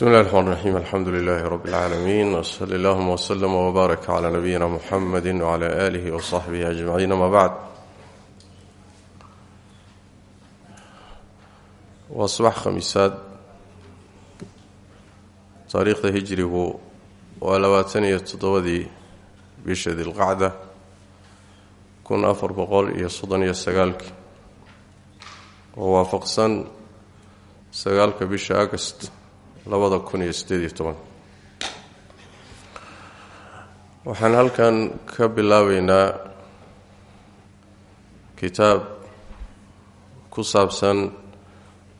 bsmi اllahi الرحmn الرaxيim alxamdu لilaahi rb اlcaalamiin wslى اllahuma wslm wbaarak clى nabiyina mxamedi wclى alih wصaxbihi ajmaciin ama bacd waa subax khamiisaad taariikhda hijrigu waa labaatan iyo toddobadii bisha dilqacda kun afar boqol iyo soddon iyo sagaalkii oo waafaqsan sagaalka bisha agast labada kun iyo siddeed iyo toban. Waxaan halkan ka bilaabeynaa kitaab ku saabsan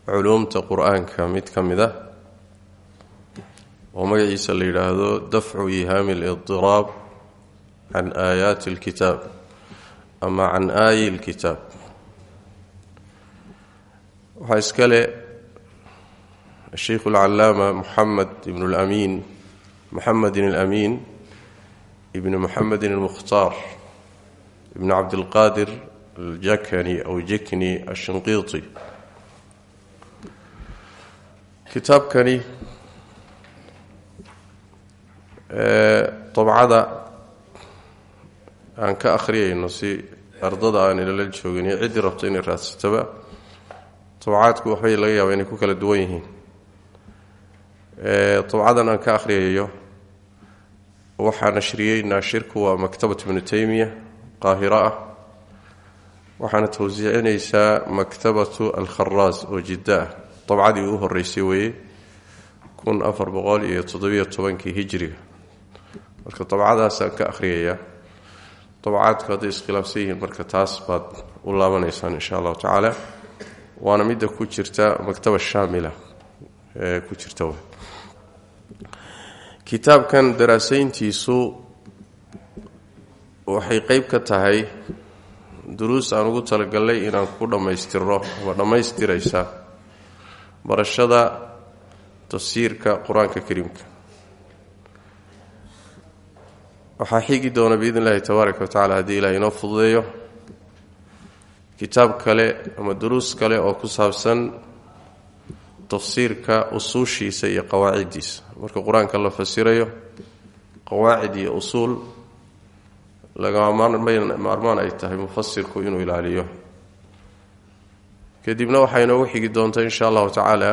culuumta qur'aanka mid ka mid ah oo magaciisa la yidhaahdo dafcu ihaami alidiraab can aayaati alkitaab ama can aayi alkitaab. Waxaa iskale الشhيkh العلاamة محamed بن الأmين محamedi الأmين بن محamedi المkhتاar بن cabdالqاdir الjakni أو jekni الshinqiطi kitaabkani dabcada aan ka akhriyayno si ardada aan ilala joogin iyo ciddii rabto inay raadsataba dabcaadku waxbay laga yaaba inay ku kala duwan yihiin dabcadan aan ka akhriyayo waxaa nashriyey naashirku waa maktabat ibnu taymiya qaahiro ah. Waxaana tawsiicinaysaa maktabatu alkharaas oo jiddo ah. Dabcadii horeysay weeye kun afar boqol iyo toddobiyo tobankii hijriga marka dabcadaasaan ka akhriyaya dabcaadku hadday iskhilaafsan yihiin marka taas baad u laabanaysaan insha allahu tacaala. Waana midda ku jirta maktaba shaamila ku jirta kitaabkan daraasayntiisu waxay qeyb ka tahay duruus aan ugu talagalnay inaan ku dhammaystirno ama dhammaystiraysa barashada tafsiirka qur'aanka kariimka. Waxaa xigi doona biidn illahi tabaaraka wa tacala haddii ilaah inoo fududeeyo kitaab kale ama duruus kale oo ku saabsan tafsiirka usuushiisa iyo qawaaciddiisa marka qur'aanka la fasirayo qawaacid iyo usuul lagama maarmaan ay tahay mufasirku inuu ilaaliyo. Kadibna waxaa inoogu xigi doonta insha allahu tacaala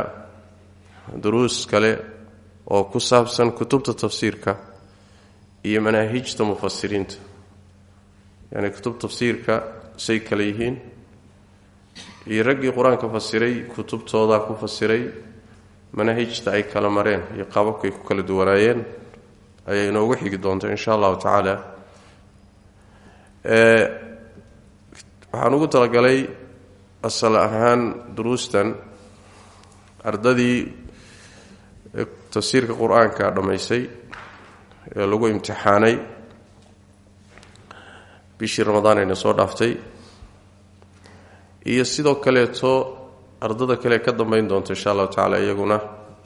duruus kale oo ku saabsan kutubta tafsiirka iyo manaahijta mufasiriinta yani kutub tafsiirka say kale yihiin iyo raggii qur'aanka fasiray kutubtooda ku fasiray manaahijta ay kala mareen iyo qaababkay ku kala duwanaayeen ayaa inoogu xigi doonta insha allahu tacaala. Waxaan ugu talagalay asal ahaan duruustan ardadii tafsiirka qur'aanka dhammaysay ee lagu imtixaanay bishii ramadaan ayna soo dhaaftay iyo sidoo kaleeto ardada kale ka dambeyn doonta insha allahu tacaala iyaguna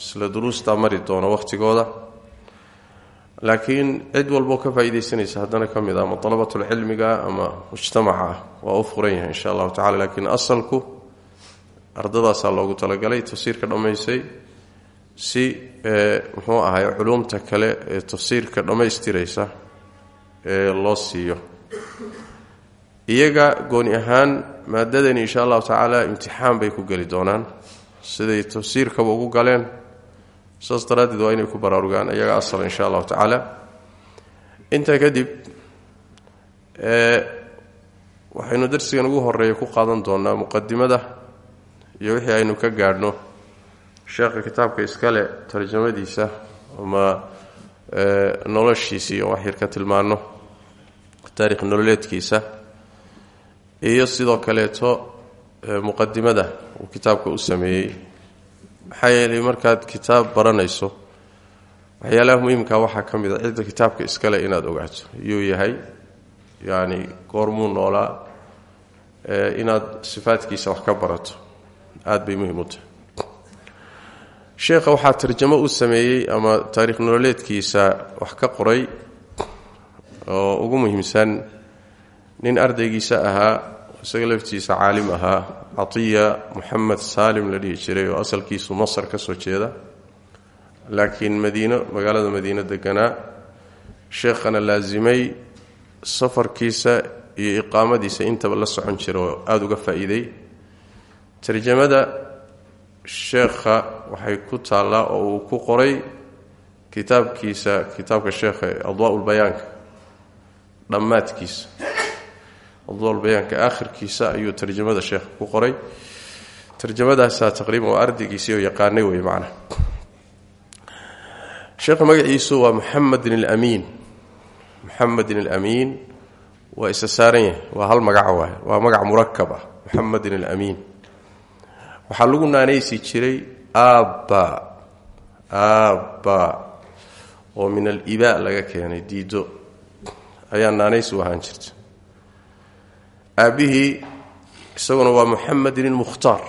isla duruustaa mari doona wakhtigooda laakiin cid walboo ka faa'iidaysanaysa haddana ka mid ah ama dalabatulcilmiga ama mujtamaca ah waa u furan yahay insha allahu tacala laakiin asalku ardadaasaa loogu talagalay tafsiirka dhammaysay si muxuu ahay culuumta kale ee tafsiirka dhammaystiraysa ee loo siiyo iyaga gooni ahaan maadadani insha allahu tacaala imtixaan bay ku geli doonaan. Siday tafsiirkaba ugu galeen. Saas waa inay ku baraarugaan iyaga asal insha allahu tacaala. Intaa kadib waxaynu darsigan ugu horreeya ku qaadan doonaa muqadimada iyo wixii aynu ka gaadhno. Sheekha kitaabka iskale tarjamadiisa ama noloshiisa iyo waxyar ka tilmaano taarikh nololeedkiisa iyo sidoo kaleeto muqadimada uu kitaabka u sameeyey. Maxaa yeelay markaad kitaab baranayso waxyaalaha muhiimka waxaa ka mid a cidda kitaabka iskale inaad ogaato. Yuu yahay yacni goormuu noolaa inaad sifaadkiisa wax ka barato. Aada bay muhiim u tahay. Sheekha waxaa tarjamo u sameeyey ama taarikh nololeedkiisa wax ka qoray oo ugu muhiimsan nin ardaygiisa ahaa isaga laftiisa caalim ahaa catiya moxamed saalim la dhihi jiray oo asalkiisu masar ka soo jeeda. Laakiin madiino magaalada madiino deganaa sheekhana laasimay safarkiisa iyo iqaamadiisa intaba la socon jira oo aada uga faa'iiday. Tarjamada sheekha waxay ku taallaa oo uu ku qoray kitaabkiisa kitaabka sheekha adwaa-ulbayaanka dhammaadkiisa adwaa-ulbayaanka aakhirkiisa ayuu tarjamada sheekha ku qoray. Tarjamadaasaa taqriiban waa ardaygiisii oo yaqaanay wey macnaha sheekha magaciisu waa muxamedin alamiin muxamedin alamiin waa isa saaran yahay waa hal magaca waay waa magac murakab ah muxamedin alamiin waxaa lagu naanaysi jiray aabba aabba oo min aliba laga keenay diido. Ayaa naanaysi u ahaan jirta aabbihii isaguna waa muxamedin ilmukhtaar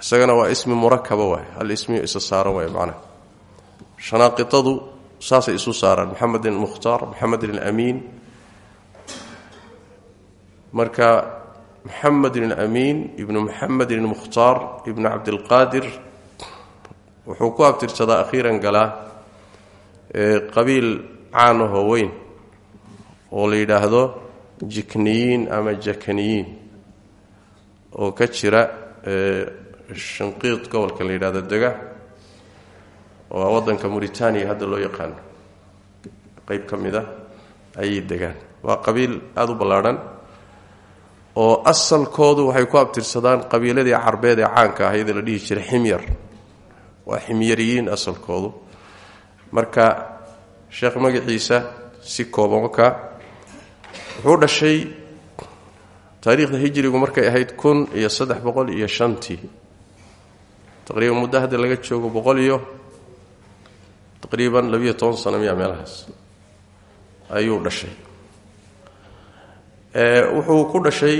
isagana waa ismi murakaba waay hal ismiyo isa saaran waay macnaha. Shanaaqitadu saasay isu saaraan moxamedin mukhtaar moxamedin alamiin marka moxamedin alamiin ibnu moxamedin almukhtaar ibnu cabdilqaadir wuxuu ku abtirsadaa akhiiran galaa qabiil caan ahoo weyn oo la yidhaahdo jikniyiin ama jakaniyiin oo ka jira shanqiid gobolka la yidhahdo dega oo waddanka mauritaniya hadda loo yaqaano qeyb ka mid a ayay degaan. Waa qabiil aada u ballaadhan oo asalkoodu waxay ku abtirsadaan qabiiladii carbeed ee caanka ah iyada la dhihi jiray ximyar. Waa ximyariyiin asalkoodu. Marka sheekh magaciisa si kooban wakaa wuxuu dhashay taariikhda hijrigu markay ahayd kun iyo saddex boqol iyo shantii taqriiban muddo hadda laga joogo boqol iyo taqriiban labiyo toban sano miya meelahaas ayuu dhashay. Wuxuu ku dhashay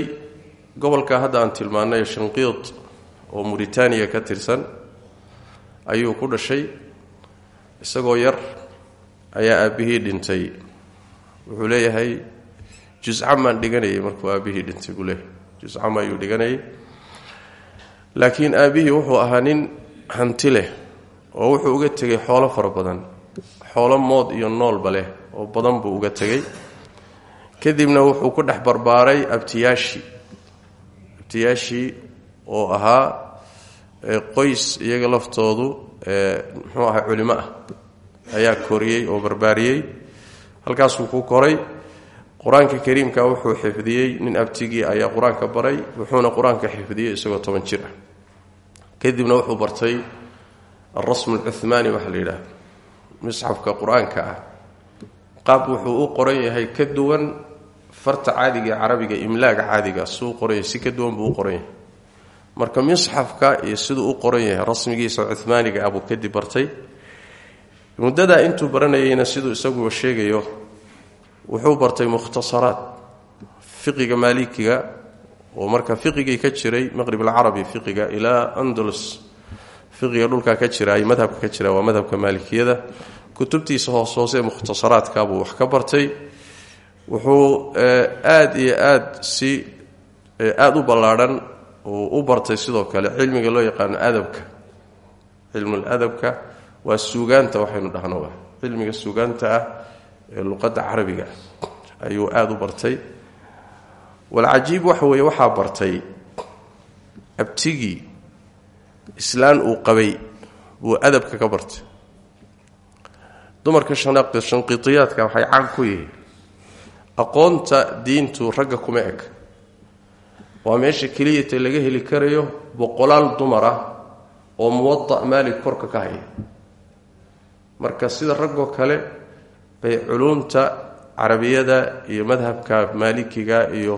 gobolka hadda aan tilmaanay shanqiid oo mauritaniya ka tirsan ayuu ku dhashay isagoo yar ayaa aabbihii dhintay. Wuxuu leeyahay juscamaan dhiganayay markuu aabbihii dhintay buu leeyahay. Juscama ayuu dhiganayay. Laakiin aabbihii wuxuu ahaa nin hanti leh oo wuxuu uga tegay xoolo fara badan xoolo mood iyo noolba leh oo badan buu uga tegay. Kadibna wuxuu ku dhex barbaaray abtiyaashii abtiyaashii oo ahaa qoys iyaga laftoodu muxuu ahaa culimo ah. Ayaa koriyey oo barbaariyey. Halkaasuu ku koray qur'aanka kariimka wuxuu xifdiyey nin abtigii ayaa qur'aanka baray wuxuuna qur'aanka xifdiyey isagoo toban jir ah. Kadibna wuxuu bartay alrasm alcuhmaani waxaa la yidhaahda misxafka qur'aanka ah. Qaab wuxuu u qoran yahay ka duwan farta caadiga carabiga imlaaga caadiga suu qoran yahay si ka duwan buu u qoran marka misxafka iyo siduu u qoran rasmigiisa cuhmaaniga ah kadib bartay. Muddadaa intuu baranayeyna siduu isaguba sheegayo wuxuu bartay mukhtasaraad fiqiga maalikiga oo marka fiqigii ka jiray maqrib alcarabi fiqiga ilaa andalus fiqiga dhulkaa ka jira ay madhabka ka jira waa madhabka maalikiyada. Kutubtiisa hoos hoose mukhtasaraadka buu wax ka bartay. Wuxuu aad iyo aad si aada u ballaadhan uu u bartay sidoo kale cilmiga loo yaqaano adabka. Cilmuladabka waa suugaanta waxaynu dhahno cilmiga suugaanta ah ee luqadda carabiga ayuu aada u bartay. Walcajiib waxa weeye waxaa bartay abtigii islaan uu qabay buu adabka ka bartay. Dumarka shanqiidiyaadka waxay caan ku yihiin. Aqoonta diintu ragga kuma eg. Waa meesha keliyata laga heli karayo boqolaal dumar ah oo muwada' maalik korka ka haya. Marka sida raggoo kale bay culumta carabiyada iyo madhabka maalikiga iyo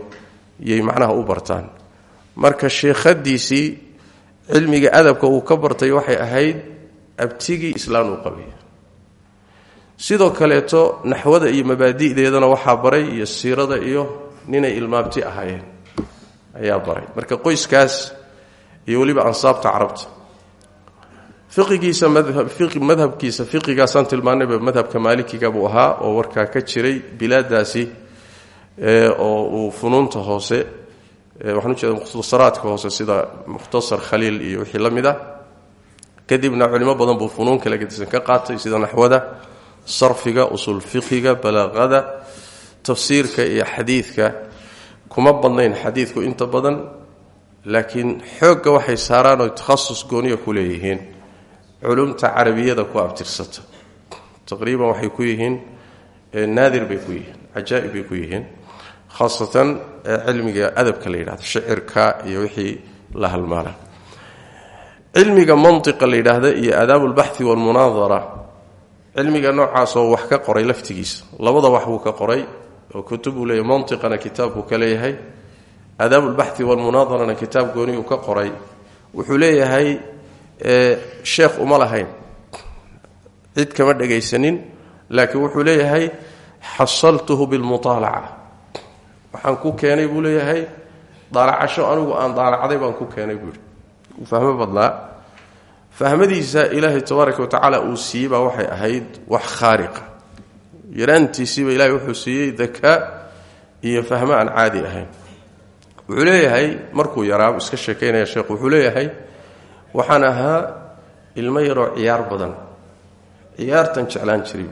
iyay macnaha u bartaan. Marka sheekhadiisii cilmiga adabka uu ka bartay waxay ahayd abtigii islaan uu qabay sidoo kaleeto naxwada iyo mabaadi'deedana waxaa baray iyo siirada iyo ninay ilmaabti ahaayeen ayaa baray. Marka qoyskaas iyo weliba ansaabta carabta fiqigiisa madhabkiisa fiqigaasaan tilmaanayba madhabka maalikiga buu ahaa oo warkaa ka jiray bilaadaasi oo uu funuunta hoose waxaan ujeeda mukhtasaraadka hoose sida mukhtasar khaliil iyo wixii la mid ah. Kadibna culimo badan buu funuun kala gedisan ka qaatay sida naxwada sarfiga usul fiqiga balaaqada tafsiirka iyo xadiidka. Kuma badnayn xadiidku inta badan laakiin xoogga waxay saaraan oo takhasus gooniya ku leeyihiin culumta carabiyada ku abtirsata taqriiban waxay ku yihiin naadir bay ku yihiin cajaa'ib bay ku yihiin khaasatan cilmiga adabka la shicirka iyo wixii la halmaala. Cilmiga mantiqa la yidhaahda iyo aadaab ulbaxi walmunaadara cilmiga noocaasoo wax ka qoray laftigiisa. Labada wax buu ka qoray oo kutub uu leeyahy mantiqana kitaabkuu ka leeyahay. Aadaab ulbaxi walmunaadarana kitaab gooni uu ka qoray. Wuxuu leeyahay sheekh uma lahayn. Cid kama dhegaysanin laakiin wuxuu leeyahay xasaltuhu bilmuaalaca waxaan ku keenay buu leeyahay daalacasho anigu aan daalacday baan ku keenay buu yidhi. Fahmo badnaa fahmadiisa ilaahay tabaaraka watacaala uu siiyey baa waxay ahayd wax khaariqa. Yaraantiisiiba ilahay wuxuu siiyey dakaa iyo fahmo aan caadi ahayn. Wuxuu leeyahay markuu yaraa iska sheekaynaya sheekhu wuxuu leeyahay waxaan ahaa ilmo yaroo ciyaar badan. Ciyaartan jeclaan jiray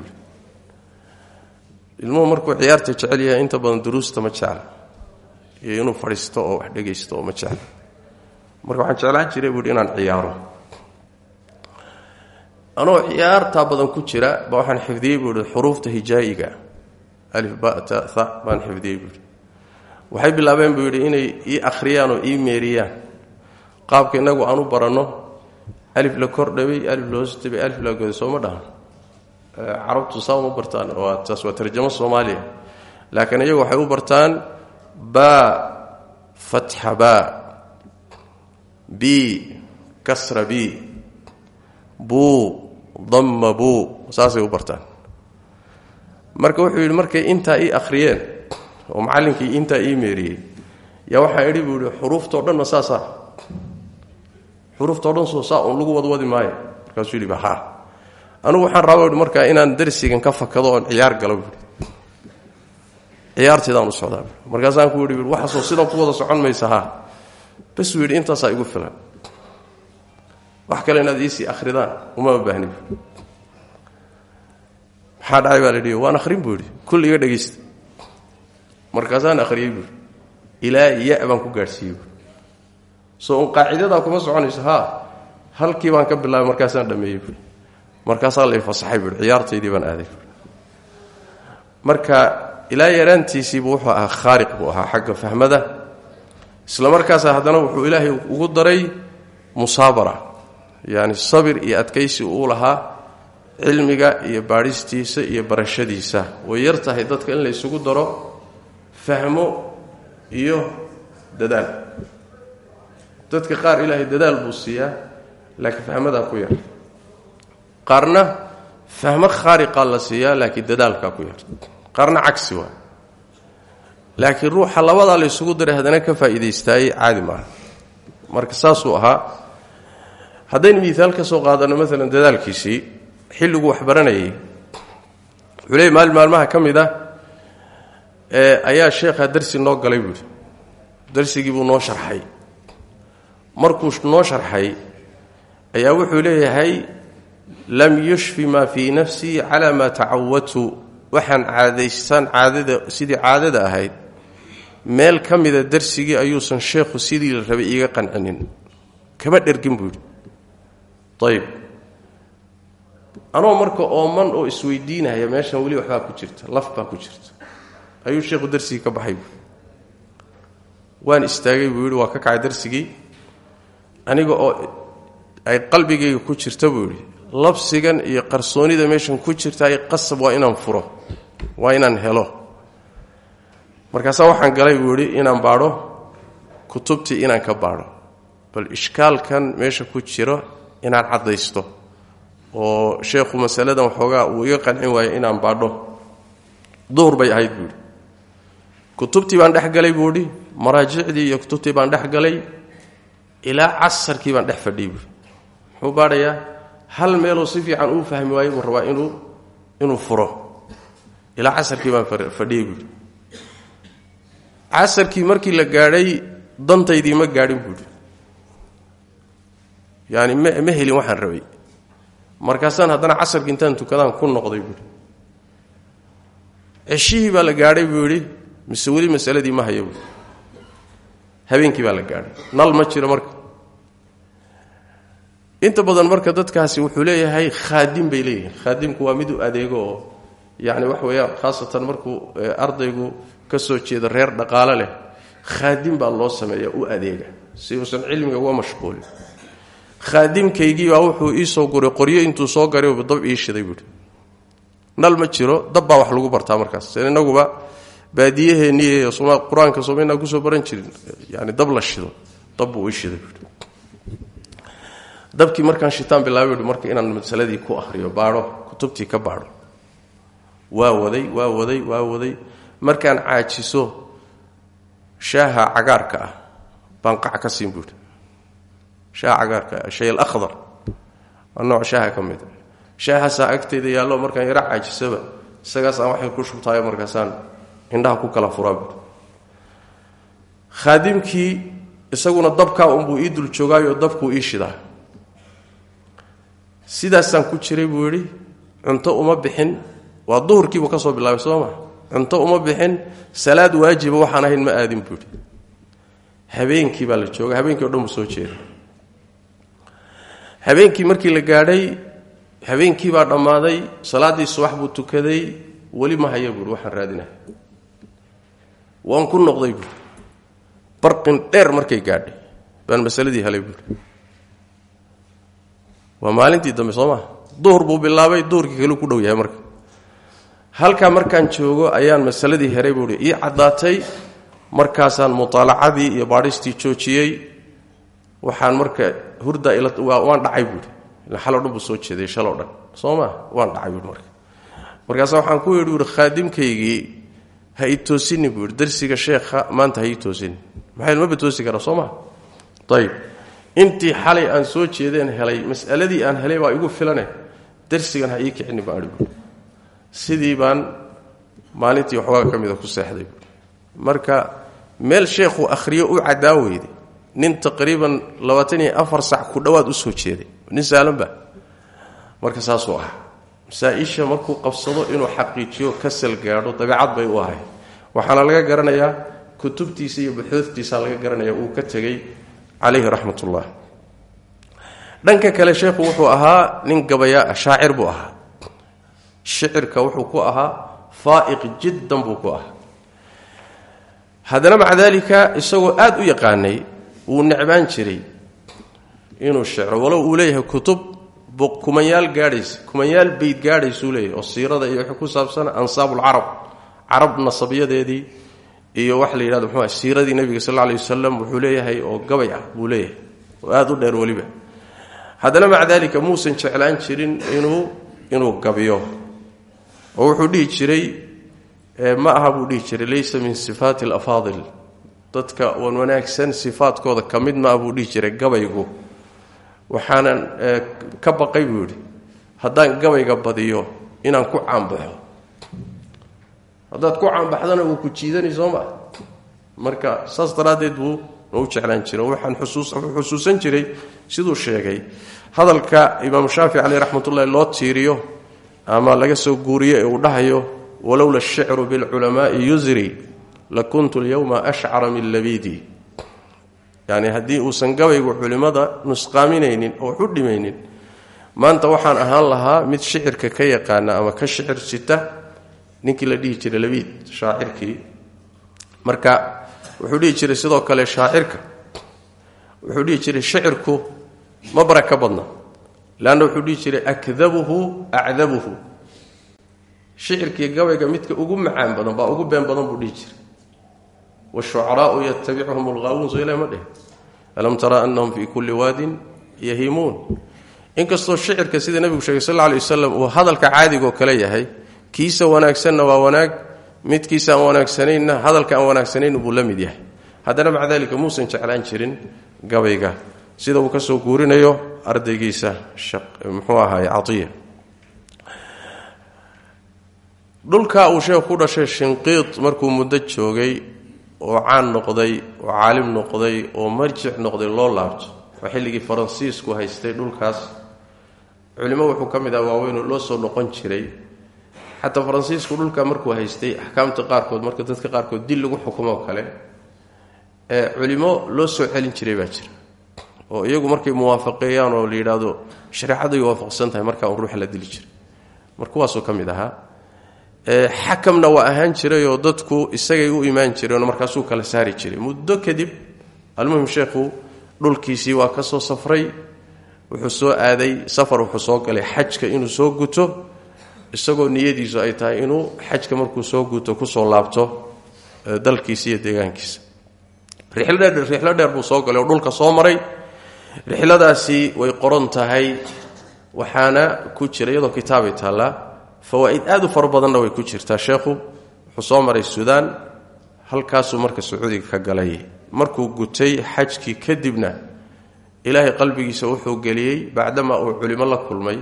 buui markuu ciyaarta jecel yahay inta badan duruusta ma jecla iyo inuu fadhiisto oo wax dhegaysto ma jecla marka waxaan jeclaan jiray buuhi inaan ciyaaro. Anoo ciyaartaa badan ku jira ba waxaan xifdiyey buuhi xuruufta hijaa'iga. Alif bata tha baan xifdiyey buuhi waxay bilaabeen buu inay ii akhriyaan oo ii meeriyaan qaabka innagu aan u baranno alif la kor dhabay alif la hoos dhabay alif la goday sooma dhahan carabtu saa uma bartaan taas waa tarjamo soomaaliya. Laakiin iyagu waxay u bartaan baa fatxa baa b kasra b buu damma buu saasay u bartaan. Marka wuxuu yidhi markay intaa ii akhriyeen oo macallinkii intaa ii meeriyey yaa waxaa idhi buu yihi xuruuftao dhanna saasaa xuruuftao dhan soo saa uun lagu wadwadi maayo. Markaasuu yidhi ha anugu waxaan rabaa markaa inaan darsigan ka fakado oon ciyaar galo buui u socdaa. Markaasaan ku yidhi waxaasoo sidan ku wada socon maysa ha. Bas uu yidhi intaasaa igu filan. Wax kale inaad iisii akhridaan umama baahni maxaa dhacay baa la yidhi waan akhrin buu yidhi. Kulli iga dhegaysta markaasaan akhriyey buui ilaa ya baan ku gaadhsiiyey buui soo un qaacidadaa kuma soconayso ha halkii baan ka bilaabay markaasaan dhameeyey buui markaasaa lay fasaxay buui ciyaartaydii baan aaday marka ilaa yaraantiisiibu wuxuu ahaa khaariq buu ahaa xagga fahmada. Isla markaasa haddana wuxuu ilaahay ugu daray musaabara yacni sabir iyo adkaysi uu lahaa cilmiga iyo baadhistiisa iyo barashadiisa. Way yar tahay dadka in la ysugu daro fahmo iyo dadaal dadka qaar ilaahay dadaal buu siiyaa laakiin fahmadaa ku yar. Qaarna fahmo khaariqaa la siiyaa laakiin dadaalkaa ku yar. Qaarna cagsi waa. Laakiin ruuxa labadaa la ysugu daray haddana ka faa'iidaystaayey caadi maaha. Marka saasuu ahaa haddaynu miaal ka soo qaadanno maalan dadaalkiisii xilliguu wax baranayay. Wuxuu leey maalin maalmaha ka mid ah ee ayaa sheekha darsi noo galay buuhi darsigii buu noo sharxay markuu noo sharxay ayaa wuxuu leeyahay lam yushfi maa fii nafsii calaa maa tacawadtu waxaan caadaystaan caadada sidii caadada ahayd meel ka mida darsigii ayuusan sheekhu sidii la rabay iiga qancinin. Kama dhergin buu yidhi. Anoo marka ooman oo isweydiinaya meeshan weli waxbaa ku jirta laf baa ku jirta. Ayuu sheekhu darsigii ka baxay waan istaagay buu yidhi waa ka kacay aniga oo ay qalbigayga ku jirta buu yidhi labsigan iyo qarsoonida meeshan ku jirtaay qasab waa inaan furo waa inaan helo. Markaasaa waxaan galay buu yidhi inaan baadho kutubtii inaan ka baadho bal ishkaalkan meesha ku jiro inaan caddaysto oo sheekhu masaladan waxoogaa uu iga qancin waayo inaan baadho. Duhur bay ahayd buu yidhi. Kutubtii baan dhex galay buu idhi maraajicdii iyo kutubtii baan dhex galay ilaa casarkii baan dhex fadhiyey buui muxuu baadhayaa hal meeloo si fiican uu fahmi waayo buu rabaa inuu inuu furo. Ilaa casarkii baan fadhiyey buuhi casarkii markii la gaadhay dantaydii ma gaadhin buuhi yaani ma ma helin waxaan rabay. Markaasaan haddana casarki intaan tukadaan ku noqday buuhi ceshihii baa la gaadhay buu yidhi mise weli masaladii ma haya buui habeenkii baa la gaadhay. Nal ma jiro marka. Inta badan marka dadkaasi wuxuu leeyahay khaadim bay leeyihiin. Khaadimku waa mid u adeego oo yacni wax weeyaan khaasatan markuu ardaygu ka soo jeedo reer dhaqaalo leh khaadim baa loo sameeya u adeega si uusan cilmiga uga mashquulin. Khaadimkaygii baa wuxuu ii soo guray qoryo intuu soo garay dab ii shiday buuhi nal ma jiro dab wax lagu bartaa markaas. Inaguba baadiyaheennii qur'aanka somaynaa ku soo baran jirin. Yani dab la shido dab buu ii shiday. Markaan shitaan bilaabay marka inaan masaladii ku ahriyo baadho kutubtii ka baadho. Waa waday waa waday waa waday. Markaan caajiso shaaha cagaarka ah baan qac ka siin shaaha cagaarka ah shay alakhdar waa nooc shaaha ka mid a shaahaasaa agtayda yaallo markaan yaro caajisaba isagaasaan waxay ku shubtaayo markaasaan indhaha ku kala furaa buui khaadimkii isaguna dabkaa unbuu ii dul joogaayo dabkuu ii shidaa. Sidaasaan ku jiray buu yidhi cunto uma bixin. Waa duhurkiibuu ka soo bilaabay soo cunto uma bixin salaad waajiba waxaan ahayn ma aadin buu yidhi. Habeenkii baa la jooga habeenkii o dhan soo jeeda habeenkii markii la gaadhay habeenkii baa dhammaaday salaaddii subax buu tukaday weli ma haya buuhi waxaan raadinahay waan ku noqday buui barqin dheer markay gaadhay. Baan masaladii helay buui waa maalintii dambe soo maa buu bilaabay duhurkii kaleu ku dhow yahay marka. Halkaa markaan joogo ayaan masaladii heray buuhi ii caddaatay markaasaan mutaalacadii iyo baadhistii joojiyey waxaan marka hurda waan dhacay buuhi xaloo dhan buu soo jeeday shaloo dhan. Soo waan dhacay buui marka. Markaasa waxaan ku yidhi buui khaadimkaygii ha ii toosini buu yidhi darsiga sheekha maanta ha ii toosini. Maxay maba toosi karaa soo maa ayib intii xalay aan soo jeedeen helay mas'aladii aan helay baa igu filane darsigan ha ii kicini baan ihi buui sidii baan maalintii waxoogaa ka mida ku seexday. Buui marka meel sheekhu akhriyo u caddaan weyday nin taqriiban labaatan afar sac ku dhowaad u soo jeeday. Ah masaa-isha markuu qabsado inuu xaqiijiyo kasal gaadho dabeecad bay u ahay waxaana laga garanayaa kutubtiisa iyo buxuudtiisa laga garanaya uu ka tegey calayhi raxmat ullah dhanka kale sheekhu wuxuu ahaa nin gabayaa shaacir buu ahaa. Shicirka wuxuu ku ahaa faa'iq jiddan buu ku ahaa. Haddana maca daalika isagoo aad u yaqaanay wuu necbaan jiray inuu shicro. Walow uu leeyahay kutub kumanyaal gaadhaysa kumanyaal beyd gaadhaysuu leeyahay oo siirada iyo wixii ku saabsan ansaabulcarab carab nasabiyadeedii iyo waxa la yidhahdo muxuu ah siiradii nebiga sal alla wasalam wuxuu leeyahay oo gabay ah buu leeyahay oo aad u dheer weliba. Haddana maca daalika muusan jeclaan jirin inuu inuu gabiyo oo wuxuu dhihi jiray ma aha buu dhihi jiray laysa min sifaati alafaadil dadka wan wanaagsan sifaadkooda ka ma ah buu jiray gabaygu waxaanan ka baqay buu yidhi haddaan gabayga badiyo inaan ku caanbaxo. Haddaad ku caanbaxdana wuu ku jiidanay soo maa marka saas daraaddeed buu nau jeclaan jira waxaan wuxuu xusuusan jiray siduu sheegay. Hadalka imaam shaafici caleyh raxmatullahi loo tiiriyo ama laga soo guuriyo ee uu dhahayo walowla ashicru bilculamaai yusri lakuntu lyowma ashcara min labidi yani haddii uusan gabaygu culimmada nusqaaminaynin oo wax u dhimaynin maanta waxaan ahaan lahaa mid shicirka ka yaqaana ama ka shicir sita ninkii la dhihi jiray labiid shaacirkii. Marka wuxuu dhihi jiray sidoo kale shaacirka. Wuxuu dhihi jiray shicirku ma baraka badna. Leanna wuxuu dhihi jiray akdabuhu acdabuhu. Shicirkii gabayga midka ugu macaan badan baa ugu been badan buu dhihi jiray wshucaraau yatabicuhum lgaawuun soo ilahi ma dheh alam tara anahum fii kulli waadin yahimuun inkastoo shicirka sida nebigu sheegay sal lay wasalam uu hadalka caadigoo kale yahay kiisa wanaagsanna waa wanaag midkiisa aan wanaagsanayna hadalka aan wanaagsanayn buu la mid yahay haddana maca dalika muusan jeclaan jirin gabayga sida uu ka soo guurinayo ardaygiisa muxuu ahaay caiya dhulka uu sheekh dhashay shinqiid markuu muddo joogay oo caan noqday oo caalim noqday oo marjic noqday loo laabto. Waa xilligii faransiisku haystay dhulkaas. Culimo wuxuu ka mid ah waaweynoo loo soo noqon jiray. Xataa faransiisku dhulka markuu haystay axkaamta qaarkood marka dadka qaarkood dil lagu xukumo kale culimo loo soo celin jiray baa jira. Oo iyagu markay muwaafaqeeyaan oo la yidhaahdo shareecaday waafaqsan tahay markaa un ruuxa la dili jiray mar kuwaasoo ka mid ahaa xakamna waa ahaan jirayoo dadku isagay u imaan jireenoo markaasuu kala saari jiray. Muddo kadib almuhim sheekhu dhulkiisii waa ka soo safray. Wuxuu soo aaday safar wuxuu soo galay xajka inuu soo guto isagoo niyadiisu ay tahay inuu xajka markuu soo guto ku soo laabto dalkiisa iyo deegaankiisa. Rixlo dheer buu soo galay oo dhulka soo maray. Rixladaasi way qoran tahay waxaana ku jira iyadoo kitaabay taallaa fawaa'id aad u fara badanna way ku jirtaa sheekhu. Wuxuu soo maray suudaan halkaasuu marka sacuudiga ka galay. Markuu gutay xajkii kadibna ilaahay qalbigiisa wuxuu geliyey bacdamaa uu culimo la kulmay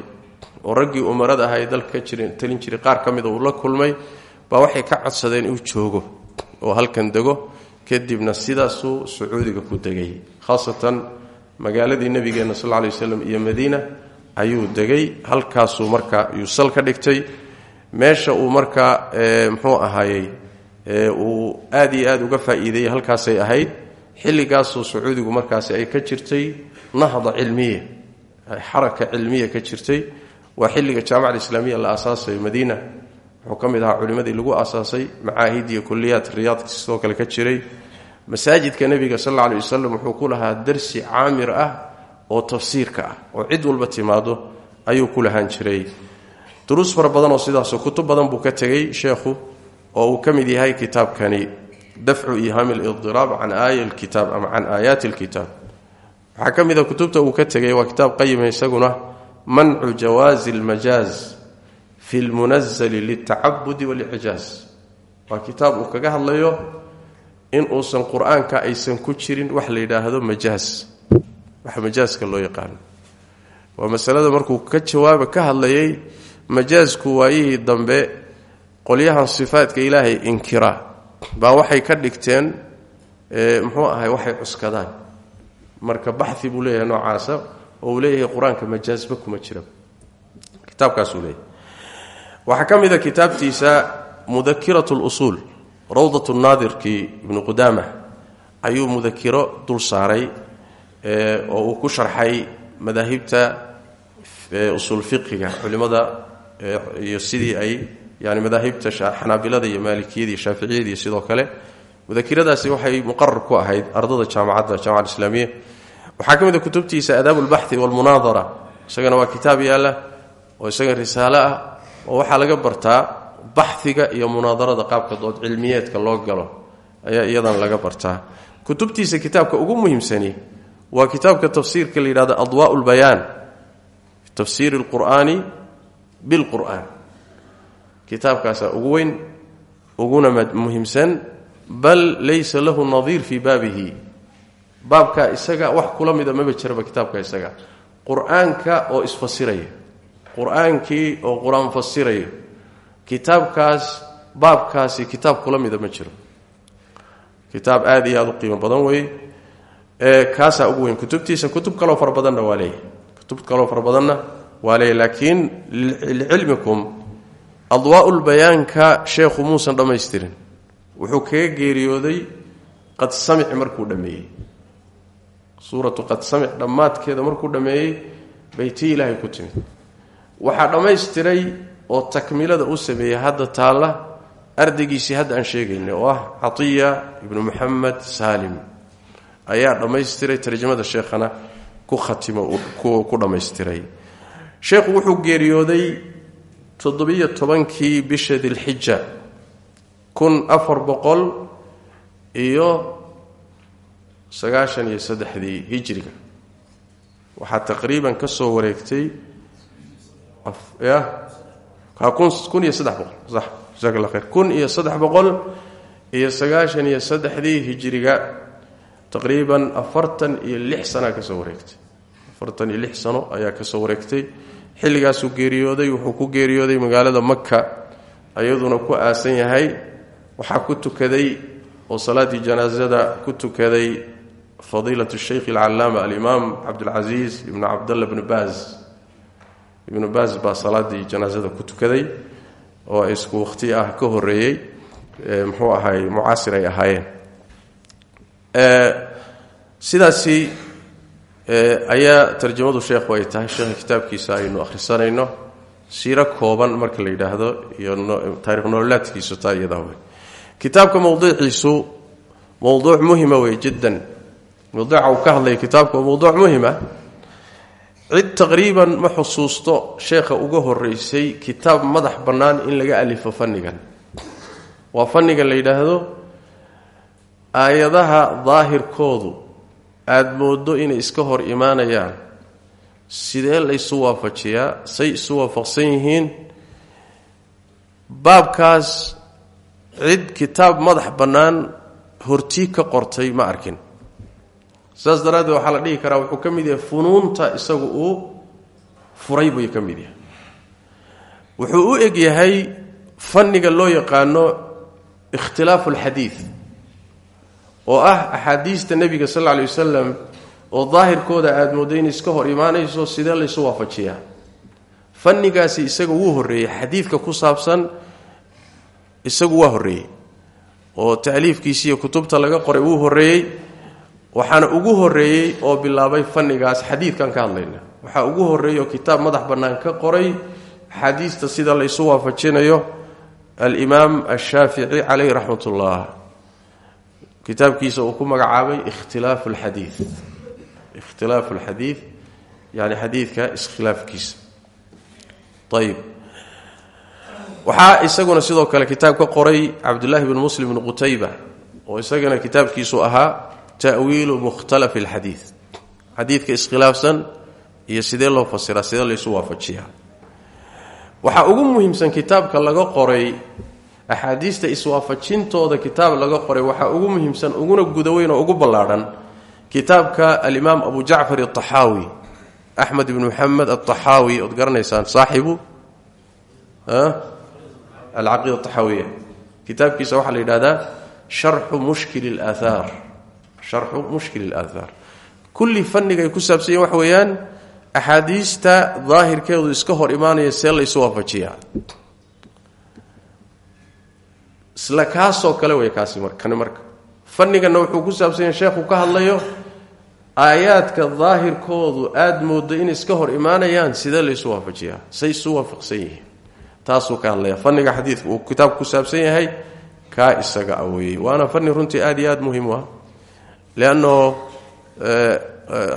oo raggii umarada aha ee dalka ka talin jiray qaar ka mida uu la kulmay baa waxay ka codsadeen inuu joogo oo halkan dego. Kadibna sidaasuu sacuudiga ku degay khaasatan magaaladii nebigeenna sal lla lay waslam iyo madiina ayuu degay. Halkaasuu marka yuu sal ka dhigtay. Meesha uu markaa muxuu ahaayey uu aad iyo aad uga faa'iideeyey halkaasay ahayd. Xilligaasoo sacuudigu markaasi ay ka jirtay nahda cilmiya xaraka cilmiya ka jirtay. Waa xilliga jaamacada islaamiya la aasaasayo madiina. Wuxuu ka mid ahaa culimmadii lagu aasaasay macaahid iyo kuliyaad riyaadka sidoo kale ka jiray. Masaajidka nebiga sal alla alay wasalam wuxuu ku lahaa darsi caamir ah oo tafsiirka ah oo cid walba timaado ayuu ku lahaan jiray. Duruus fara badan oo kutub badan buu ka tegey sheekhu oo uu ka yahay kitaabkani dafcu ihaami lidiraab can aaya lkitaab ama can aayaati lkitaab waxaa ka mid a kutubta uu ka tegay waa kitaab qayima isaguna mancu jawaazi almajaaz fi lmunazali liltacabudi walicjaaz waa kitaab uu kaga hadlayo in uusan qur'aanka aysan ku jirin wax la yidhaahdo majaaz wax majaaska loo yaqaano waa masalada markuu ka jawaaba ka hadlayay majaasku waayihii dambe qolyahan sifaadka ilaahay inkira. Baa waxay ka dhigteen muxuu ahay waxay cuskadaan. Marka baxi buu leeyahay noocaasa oo leeyahay qur'aanka majaasba kuma jira kitaabkaasuu leeyahay. Waxaa ka mid a kitaabtiisa mudakirat lusuul rawdat naadirkii ibnu qudaama ayuu mudakiro dul saaray oo uu ku sharxay madaahibta usuul fiqiga culimada iyo sidii ay yani madaahibta xanaabilada iyo shaaficiyada iyo sidoo kale. Mudakiradaasi waxay muqarar ku ahayd ardada jaamacadda jamacad islaamiya waxaa ka mid a kutubtiisa aadaab walmunaadara isagana waa kitaab yaalla oo isaga risaalo ah oo waxaa laga bartaa baxiga iyo munaadarada qaabka dood cilmiyeedka loo galo. Ayaa iyadan laga bartaa. Kutubtiisa kitaabka ugu muhiimsani waa kitaabka tafsiirka la yidhahdo adwaa lbayaan fi tafsiiri lqur'aani bilqur'aan kitaabkaasaa ugu weyn uguna muhiimsan bal laysa lahu nadiir fii baabihi. Baabka isaga wax kula mida maba jiraba kitaabka isaga. Qur'aanka oo isfasiraya qur'aankii oo qur'aan fasiraya kitaabkaas baabkaasi kitaab kula mida ma kaasaa ugu weyn. Kutubtiisa kutub kaloo fara badanna waa leeyahy kutub kaloo fara badanna waa leeyahy laakiin licilmikum adwaa-ulbayaanka sheekhu muusan dhammaystirin. Wuxuu kaga geeriyooday qad samic markuu dhammeeyey. Suuratu qad samic dhammaadkeeda markuu dhammeeyey bay tii ilaahay ku timid. Waxaa dhammaystiray oo takmilada u sameeyey hadda taalla ardaygiisii hadda aan sheegaynay oo ah catiya ibnu muxamed saalim ayaa dhammaystiray tarjamada sheekhana ku khatimo ku dhammaystiray. Sheekhu wuxuu geeriyooday toddobiyo tobankii bisha dilxija kun afar boqol iyo sagaashan iyo saddexdii hijriga waxaa taqriiban ka soo wareegtay kun iyo saddex boqol sax jasak alla khayr kun iyo saddex boqol iyo sagaashan iyo saddexdii hijriga taqriiban afartan iyo lix ka soo wareegtay. Afartan iyo lix sano ayaa ka soo wareegtay. Xilligaasuu geeriyooday wuxuu ku geeriyooday magaalada maka ayaduna ku aasan yahay waxaa ku tukaday oo salaaddii janaasada ku tukaday fadiilat sheikh alcalaama alimaam cabdulcasiis ibnu cabdalla bnu baaz. Ibnu baaz baa salaadii janaasada ku tukaday oo isku waqti ah ka horeeyey muxuu ahay mucaasir ay ahaayeen sidaasi ayaa tarjamadu sheekhu ay tahay. Sheekha kitaabkiisa aynu akhrisanayno. Siiro kooban marka la yidhaahdo iyo taarikh nololaadkiisu taa iyadaa wey kitaabka mowduuciisu mowduuc jiddan. Mowduuca uu ka hadlaya kitaabka waa mowduuc muhima cid taqriiban ma xusuusto sheekha uga horeysay kitaab madax bannaan in laga alifo fannigan. Waa fanniga la yidhaahdo aayadaha daahirkoodu aada moodo inay iska hor imaanayaan. Sidee laysu waafajiyaa? Say isu waafaqsan yihiin. Baabkaas cid kitaab madax bannaan hortii ka qortay ma arkin. Saas daraaddeed waxaa la dhihi karaa wuxuu ka mid yahay funuunta isagu uu furay buu ka mid yahay. Wuxuu u eg yahay fanniga loo yaqaano ikhtilaafu alxadiid oo ah axaadiista nebiga sal alay wasalam oo daahirkooda aada mooddo inay iska hor imaanayso sidee laysu waafajiyaa? Fannigaasi isaga wuu horreeyey xadiidka ku saabsan isagu waa horreeyey oo ta'liifkiisiiyo kutubta laga qoray wuu horreeyey. Waxaana ugu horreeyey oo bilaabay fannigaas xadiidkan ka hadlayna. Waxaa ugu horreeyey oo kitaab madax bannaan ka qoray axaadiista sida laysu waafajinayo alimaam ashaafici caleyh raxmat ullah kitaabkiisa uu ku magacaabay ikhtilaafu alxadiid ikhtilaafu alxadiid yani xadiidka iskhilaafkiisa. Ayib waxaa isaguna sidoo kale kitaab ka qoray cabdullaahi bn muslim bn qutayba oo isagana kitaabkiisu ahaa ta'wiilu mukhtalafi alxadiid xadiidka iskhilaafsan iyo sidee loo fasiraa sidee laysu waafajiyaa. Waxaa ugu muhiimsan kitaabka laga qoray axaadiista iswaafajintooda kitaab laga qoray waxaa ugu muhiimsan uguna gudaweyn oo ugu ballaadhan kitaabka alimaam abu jacfar aaxaawi axmed ibn muxamed aaxaawi ood garanaysaan saaxibu alcaqiida axaawiya kitaabkiisa waxaa la yidhahdaa sharxu mushkil aaaar sharxu mushkil اlaathaar kulli fanigay ku saabsanyahin waxa weeyaan axaadiista daahirkeedu iska hor imaanaya see laysu waafajiyaa isla kaasoo kale wey kaasi kani marka. Fanniganna wuxuu ku saabsan yahay sheekhu ka hadlayo aayaadka daahirkoodu aada moodo inay iska hor imaanayaan sidee laysu waafajiyaa say isu waafaqsan yihiin. Ka hadlaya fanniga xadiidka uu kitaabku ku saabsan yahay kaa isaga aweeyey waana fanni runtii aada iyo aada muhiim ah. Leanno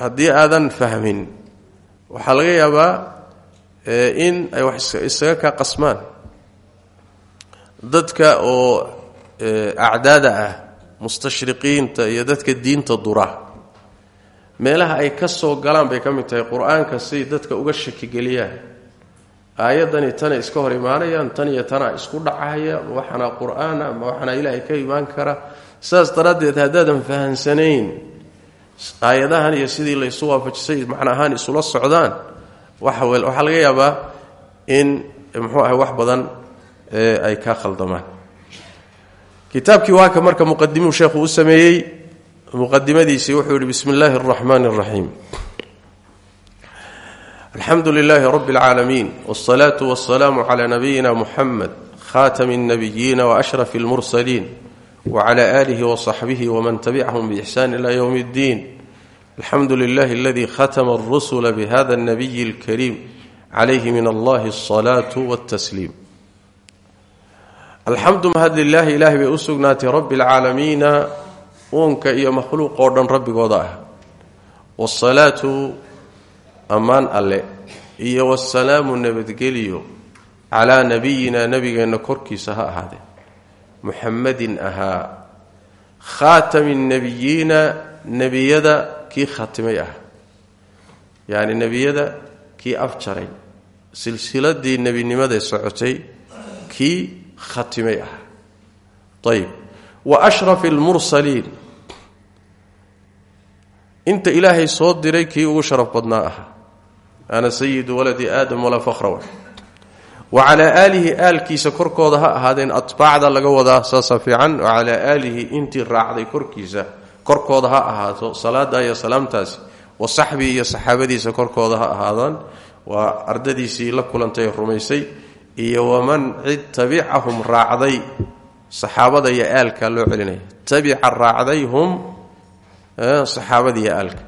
haddii aadan fahmin waxaa laga yaabaa in ay wax isaga kaa qasmaan dadka oo acdaada ah mustashriqiinta iyo dadka diinta dura. Meelaha ay ka soo galaan bay ka mid tahay qur'aanka siay dadka uga shakigeliyaan aayaddani tana iska hor imaanayaan tan iyo tanaa isku dhacaya ma waxanaa qur'aana ma waxanaa ilaahay ka imaan kara. Saas daraaddeed haddaadan fahansanayn aayadahan iyo sidii laysu waafajisay macna ahaan isula socdaan waxaa laga yaabaa in muxuu ahay wax badan ay ka khaldamaan kitaabkii waa ka marka muqadimuu sheekhu u sameeyey muqadimadiisii wuxuu yihi bismi illaahi اraxmaan اraxiim alxamdu lilaahi rabi اlcaalamiin wاsalaatu wasalaamu cla nabiyina muxamed khatami اnabiyiina waashraf اlmursaliin wcla alihi wصaxbihi wman tabicahum bixsan ila ywm اddiin alxamdu lilahi aladi khatma اrusula bhada اnabiyi اlkariim calayhi min allahi الصalaaة wاtasliim alxamdu mahad lilaahi ilaahay bay u sugnaatay rabbialcaalamiina uunka iyo makhluuq oo dhan rabbigooda ah. Waasalaatu ammaan alle iyo wasalaamu nabadgeliyo calaa nabiyina nabigeenna korkiisa ha ahaadee muxammadin ahaa khaatami nebiyiina nebiyada kii khatimay ah. Yacni nebiyada kii afjaray silsiladii nebinimaday socotay kii khatimay ah. Ayb wa ashrafi almursaliin inta ilaahay soo diray kii ugu sharaf badnaa ahaa ana sayidu waladi aadam walaa faqra wa. Calaa aalihi aalkiisa korkooda ha ahaadeen atbaacda laga wadaa saasa fiican wa calaa aalihi intii raacday korkiisa korkooda ha ahaato salaada iyo salaamtaasi. Wa saxbii iyo saxaabadiisa korkooda ha ahaadaan. Waa ardadiisii la kulantay rumaysay iyo waman cid tabicahum raacday saxaabada iyo aalka loo celinaya. Tabica raacday hum saxaabada iyo aalka.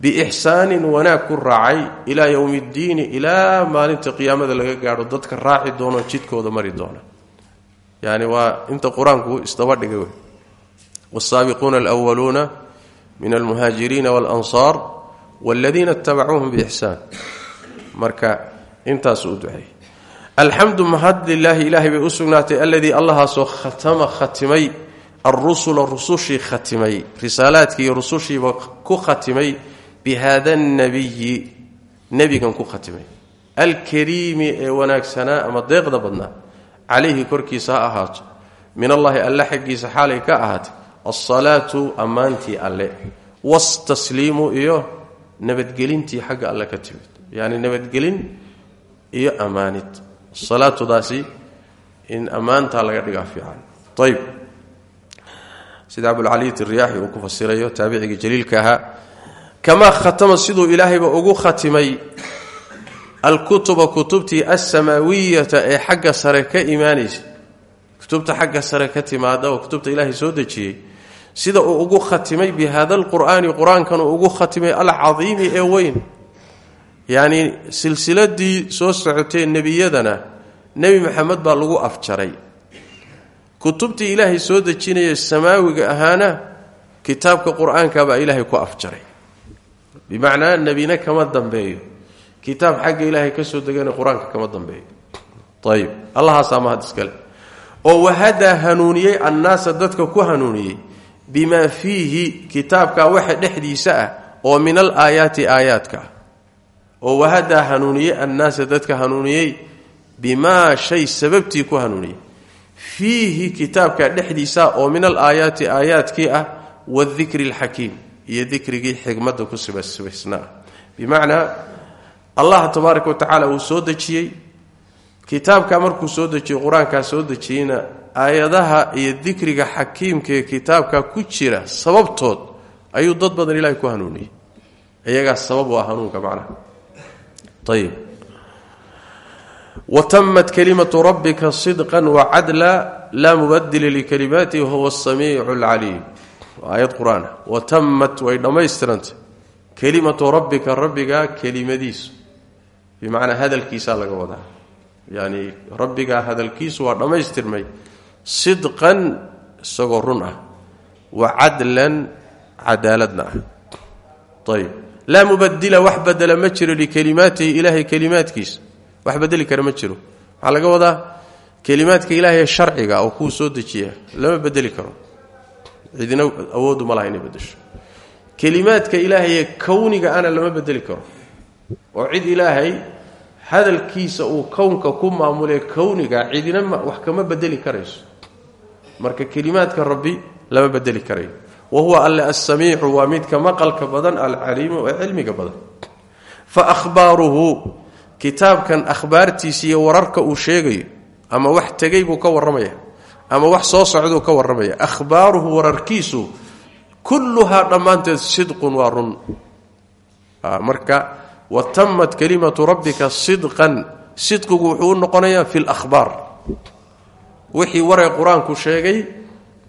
Biixsaanin wanaag ku raacay ilaa yowmi ddiini ilaa maalinta qiyaamada laga gaadho dadka raaci doono jidkooda mari doona yani waa inta qur'aanku isdabadhiga wey. Wsaabiquuna alwaluuna min almuhaajiriina walansaar wladiina itabacuuhum biixsaan marka intaasu u duceeyey alxamdu mahad lilaahi ilaahay bay u sugnaatay aladii allahaasoo khatama khatimay alrusula rusushii khatimay risaalaadkii iyo rusushiiba ku khatimay bihada nabiyi nebigan ku khatimay. Alkariimi ee wanaagsanaa ama deeqda badnaa calayhi korkiisa ha ahaato. Min allahi alle xaggiisa xaalay ka ahaatay. Alsalaatu ammaantii alle. Wastasliimu iyo nabadgelintii xagga alle ka timid. Yacni nabadgelin iyo ammaanid salaatudaasi in ammaantaa laga dhigaa fiican. Ayb sida abulcaliyat riyaaxi uu ku fasirayo taabicigii jaliilka ahaa kamaa khatama siduu ilaahayba ugu khatimay alkutuba kutubtii alsamaawiyata ee xagga sare ka imaanaysa. Kutubta xagga sare ka timaada oo kutubta ilaahay soo dejiyey sida uu ugu khatimay bi hada alqur'aani qur'aankan uu ugu khatimay alcadiimi ee weyn yacni silsiladii soo socotee nebiyadana nebi maxamed baa lagu afjaray. Kutubtii ilaahay soo dejinaya samaawiga ahaana kitaabka qur'aanka baa ilaahay ku afjaray. Bimacnaa nebina kama dambeeyo. Kitaab xagga ilaahay ka soo degana qur'aanka kama dambeeyo. Ayib allahaasaa mahad iskale. Oo wahadaa hanuuniyey annaasa dadka ku hanuuniyey bimaa fiihi kitaabka waxa dhexdiisa ah oo min al aayaati aayaadka ah oo wahadaa hanuuniyey annaasa dadka hanuuniyey bimaa shay sababtii ku hanuuniyey. Fiihi kitaabka dhexdiisa oo min al aayaati aayaadkii ah wadikri alxakiim iyo dikrigii xikmadda ku sibaysnaa bimacnaa allah tabaaraka wa tacaala uu soo dejiyey. Kitaabka markuu soo dejiyey qur'aankaa soo dejiyeyna aayadaha iyo dikriga xakiimka ee kitaabka ku jira sababtood ayuu dad badan ilahay ku hanuuniyey. Iyagaas sabab waa hanuunka macnaha ayib watamat kalimatu rabbika sidqa wacadla laa mubadila likalimaatihi wahuwa asamiicu alcaliim aayad qur'aan watamat way dhammaystirantay kelimatu rabbika rabbigaa kelimadiisu bimacnaa hadalkiisaa laga wadaa yani rabbigaa hadalkiisu waa dhammaystirmay sidqan isagoo run ah wa cadaaladna ah ayb laa mubadila wax badela ma jiro likelimaatihi ilaahay kelimaadkiisa wax bedeli kara ma jiro. Waxaa laga wadaa kelimaadka ilaahay sharciga oo kuu soo dejiya lama bedeli karo. Cidina awoodu ma laha inay bedesho kelimaadka ilaahaye kowniga ana lama bedeli karo. Oo cid ilaahay hadalkiisa uu kownka ku maamulee kowniga cidina wax kama bedeli karayso. Marka kelimaadka rabbi lama bedeli karayo wa huwa alle assamiicu waa midka maqalka badan alcaliimu ee cilmiga badan. Fa ahbaaruhu kitaabkan akhbaartiisa iyo wararka uu sheegayo ama wax tegay buu ka warramaya ama wax soo socduu ka warramaya ahbaaruhu wararkiisu kulluhaa dhammaanteed sidqun waa run. Marka watamat kalimatu rabbika sidqan sidqigu wuxuu u noqonayaa fi lahbaar wixii waree qur'aanku sheegay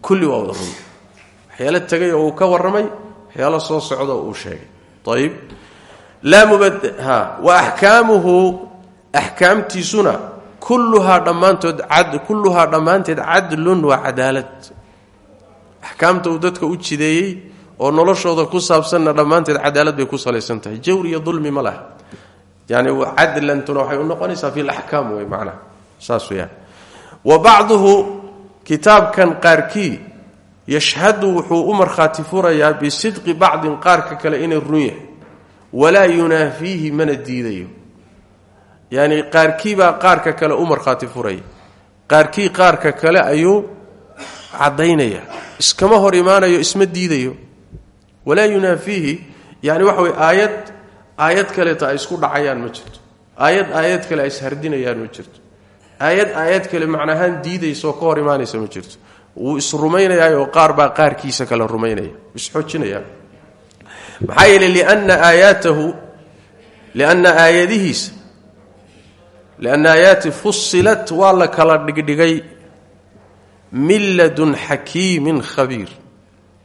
kulli waa wada run waxyaalo tegay oo uu ka warramay waxyaalo soo socda oo uu sheegay. Ayib wa axkaamuhu axkaamtiisuna kulluhaa dhammaantood kulluhaa dhammaanteed cadlun waa cadaalad. Axkaamta uu dadka u jideeyey oo noloshooda ku saabsanna dhammaanteed cadaalad bay ku salaysan tahay. Jawr iyo dulmi ma laha. Yani cadlantuna waxay u fi laxkaam wey macnaha saas weyaan wa bacduhu kitaabkan qaarkii yashhadu wuxuu u markhaati furayaa bisidqi bacdin qaarka kale inay run yahay. Walaa yunaafiihi mana diidayo. Yani qaarkiibaa qaarka kale u markhaati furaya. Qaarkii qaarka kale ayuu caddaynaya. Iskama hor imaanayo isma diidayo. Walaa yunaafiihi yani waxa wey aayad aayad kaleeta ay isku dhacayaan ma jirto. Aayad aayad kale ay ishardinayaan ma jirto. Aayad aayad kale macnahaan diidaysaoo ka hor imaanaysa ma jirto wuu isrumaynayaa oo qaar baa qaarkiisa kale rumaynaya. Isxoojinaya maxaa yeeley lianna aayaatahu lianna aayadihiisa lianna aayaati fusilat waa la kala dhigdhigay min ladun xakiimin khabiir.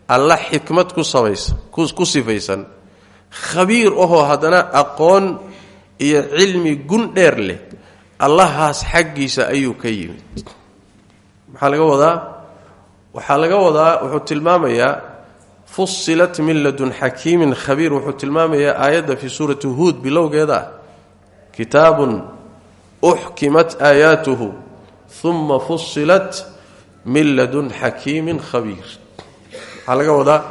Alla xikmad ku sabaysa ku sifaysan. Khabiir ahoo haddana aqoon iyo cilmi gun dheer leh. Allahaas xaggiisa ayuu ka yimid. Maxaa laga wadaa waxaa laga wadaa wuxuu tilmaamayaa fusilat min ladun xakiimin khabiir wuxuu tilmaamayaa aayadda fii suurati huud bilowgeeda. Ah kitaabun uxkimat aayaatuhu uma fusilat min ladun xakiimin khabiir. Waxaa laga wadaa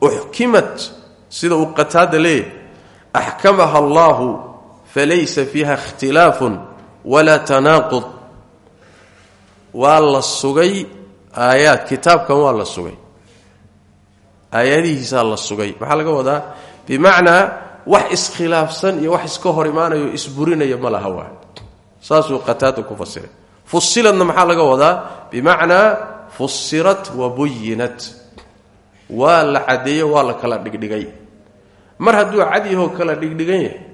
uxkimat sida uu qataada leeyahy axkamaha allahu falaysa fiiha ikhtilaafun walaa tanaaqud. Waa sugay aayaad kitaabkan waa la sugay. Aayadihiisaa la sugay. Maxaa laga wadaa bimacnaa wax iskhilaafsan iyo wax iska hor imaanayo isburinaya ma laha waa. Saasuu qataada ku fasiray. Fusiladna maxaa laga wadaa? Bimacnaa fusirat wa buyinat. Waa la caddeeyo waa la kala dhigdhigay. Mar hadduu cadyahoo kala dhigdhigan yahay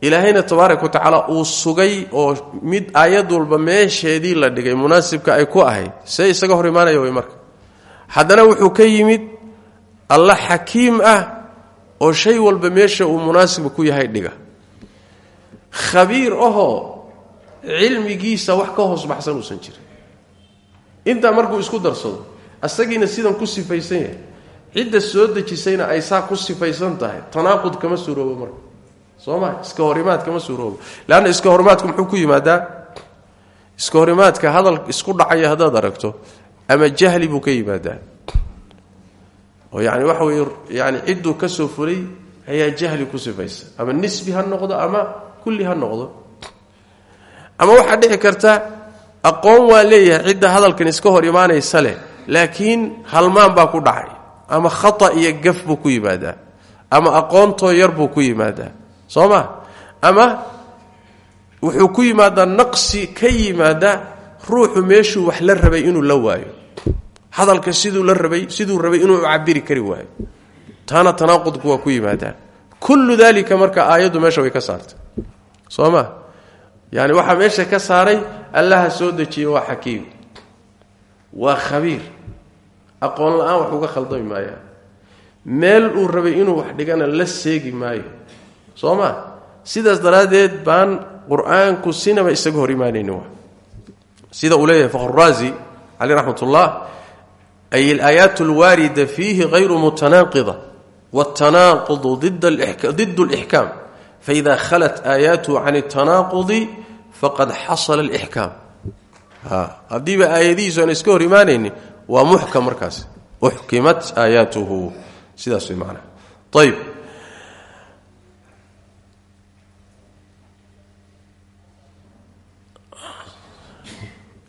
ilaahayna tabaaraka wa tacaala uu sugay oo mid aayad walba meesheedii la dhigay munaasibka ay ku ahayd. See isaga hor imaanaya way marka. Haddana wuxuu ka yimid alla xakiim ah oo shay walba meesha uu munaasibka ku yahay dhiga. Khabiir ahoo cilmigiisa wax ka hoos baxsan uusan jirin. Intaa markuu isku darsado asagiina sidan ku sifaysan yahay. Cidda soo dejisayna ay saa ku sifaysan tahay. Tanaaqud kama suuroobo marka soo ma? Iska horimaad kama suuroobo. Leanna iska horimaadku muxuu ku yimaadaa? Iska horimaadka hadal isku dhacaya haddaad aragto ama jahli buu ka yimaadaa. Oo yani waxa weye yani cidduu ka soo fulay ayaa jahli ku sifaysa. Ama nisbi ha noqdo ama kulli ha noqdo. Ama waxaa dhici karta aqoon waa leeyahay cidda hadalkan iska hor imaanaysa leh laakiin halmaan baa ku dhacay. Ama khata iyo gaf buu ku yimaadaa. Ama aqoontoo yar buu ku yimaadaa soo ma ama wuxuu ku yimaadaa naqsi ka yimaada ruuxu meeshuu wax la rabay inuu la waayo. Hadalka siduu la rabay siduu rabay inuu cabiri kari waayo. Taana tanaaqudku waa ku yimaadaa kullu dalika marka aayaddu meesha way ka saartay. Soo ma yani waxaa meesha ka saaray allaha soo dejiye waa xakiim. Waa khabiir. Aqoon la'aan wax uga khaldami maaya meel uu rabay inuu wax dhigana la seegi maayo soo ma sidaas daraaddeed baan qur-aanku sinaba isaga hor imaanayni wa sida uu leeyahay fakhruraazi caleyh raxmat ullah ay alaayaat alwaarida fiihi hayru mutanaaqida wاtanaaqudu did اlixkaam faida khalat aayaatuhu can اtanaaqudi faqad xasala اlixkaam haddiiba aayadihiisu aan iska hor imaanayni waa muxkam markaas uxkimat aayaatuhu sidaas way macnaha ayb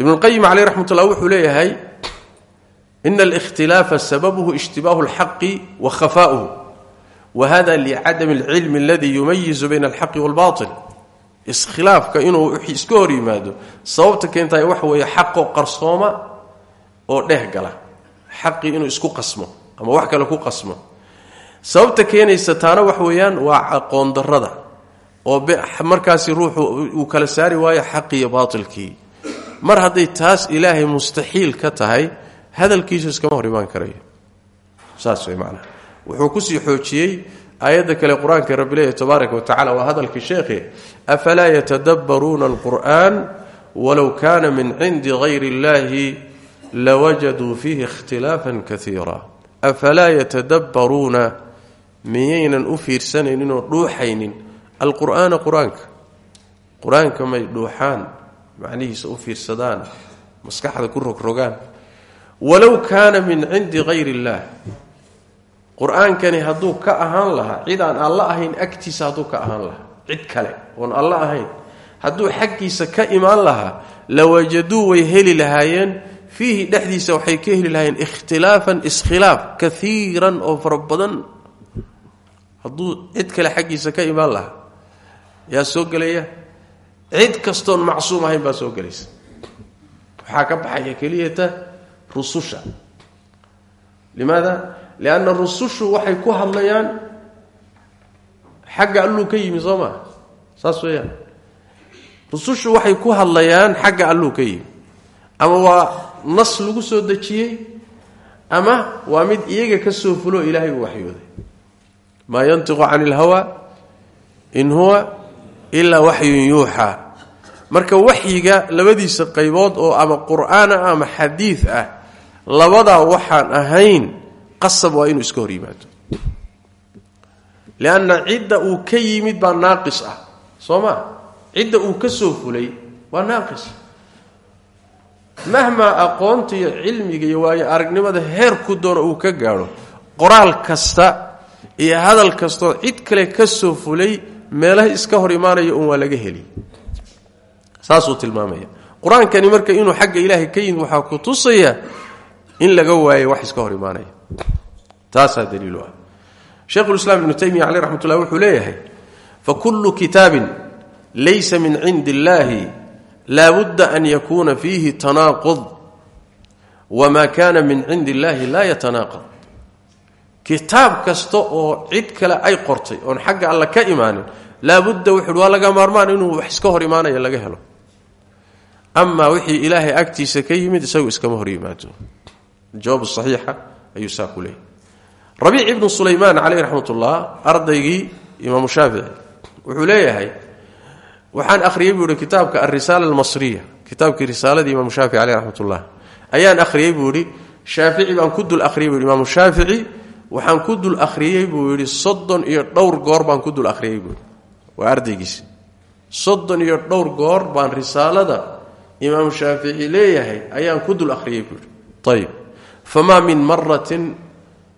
ibnulqayim caleyh raxmatullah wuxuu leeyahay ina alkhtilaafa sababuhu ishtibaahu alxaqi wa khafaa'uhu wa hada licadami alcilmi aladii yumayizu bayna alxaqi walbaatil. Iskhilaafka inuu iska hor yimaado sababta keentahay waxa weeye xaqo qarsooma oo dheh gala. Xaqii inuu isku qasmo ama wax kale ku qasmo. Sababta keenaysa taana wax weeyaan waa aqoon darrada oo markaasi ruuxu uu kala saari waayo xaqi mar hadday taas ilaahay mustaxiil ka tahay hadalkiisu iskama hor imaan karayo. Saas way macnaha wuxuu ku sii xoojiyey aayadda kale qur'aanka rabbi tabaaraka wa tacala waa hadalkii sheekhe afalaa yatadabbaruuna alqur'an walow kana min cindi hayri اllahi lawajaduu fiihi ikhtilaafan kaiira afalaa yatadabbaruuna miyaynan u fiirsanaynin oo dhuuxaynin. Alqur'aana qur'aanka. Qur'aanka may dhuuxaan macnihiisa u fiirsadaan maskaxda ku rogrogaan walow kaana min cindi hayri اllah qur'aankani hadduu ka ahaan lahaa cid aan alla ahayn agtiisa hadduu ka ahaan lahaa cid kale oon alla ahayn hadduu xaggiisa ka imaan lahaa lawajaduu way heli lahaayeen. Fiihi dhexdiisa waxay ka heli lahaayeen ikhtilaafan iskhilaaf kaiiran oo fara badan. Hadduu cid kale xaggiisa ka imaan lahaa yaa soo gelaya cid kastoon macsuum ahayn baa soo gelaysa. Waxaa ka baxaya keliyata rususha. Limaada? Lianna rusushu waxay ku hadlayaan xagga alluu ka yimi soo maa saas weeyaan. Rusushu waxay ku hadlayaan xagga alluu ka yimi. Ama waa nas lagu soo dejiyey ama waa mid iyaga ka soo fulo ilaahay uu waxyooday. Maa yantiqu cani ilhawa in huwa ilaa waxyun yuuxaa marka waxyiga labadiisa qaybood oo ama qur'aan ah ama xadiid ah labadaa waxaan ahayn qasab waa inuu iska hor yimaado. Lianna cidda uu ka yimid baa naaqis ah soo ma cidda uu ka soo fulay waa naaqis. Mahmaa aqoonta iyo cilmiga iyo waayo aragnimada heerku doono uu ka gaadho qoraal kasta iyo hadal kastoo cid kale ka soo fulay meelaha iska hor imaanaya un waa laga heli saasuu tilmaamaya. Qur'aankani marka inuu xagga ilaahay ka yimid waxaa ku tusaya in laga waayo wax iska hor imaanaya taasaa daliilu ah. Sheikhulislaam ibnu taymiya caleyh raxmat ullah wuxuu leeyahay fakullu kitaabin laysa min cindi illaahi laabudda an yakuuna fiihi tanaaqud wma kana min cindi illaahi laa yatanaaqad kitaab kasta oo cid kale ay qortay oon xagga alla ka imaanin laabudda wuxuuhi waa laga maarmaan inuu wax iska hor imaanaya laga helo. Amaa wixii ilaahay agtiisa ka yimid isagu iskama hor yimaado jawaab saxiixa ayuu saa ku leeyay rabiic ibnu sulaymaan caleyh raxmat ullah ardaygii wuxuu leeyahay waxaan akhriyey buu ihi kitaabka alrisaala almasriya kitaabkii risaaladii imaamu shaafici caleyh raxmat ullah ayaan akhriyey buu shaafici baan ku dul akhriyey buu shaafici waxaan ku dul akhriyey buu yidhi soddon iyo dhowr goor baan ku dul akhriyey buu yidhi. Waa soddon iyo dhowr goor baan risaalada imaamu shaafici leeyahay ayaan ku dul akhriyey buu yidhi. Ayib famaa min maratin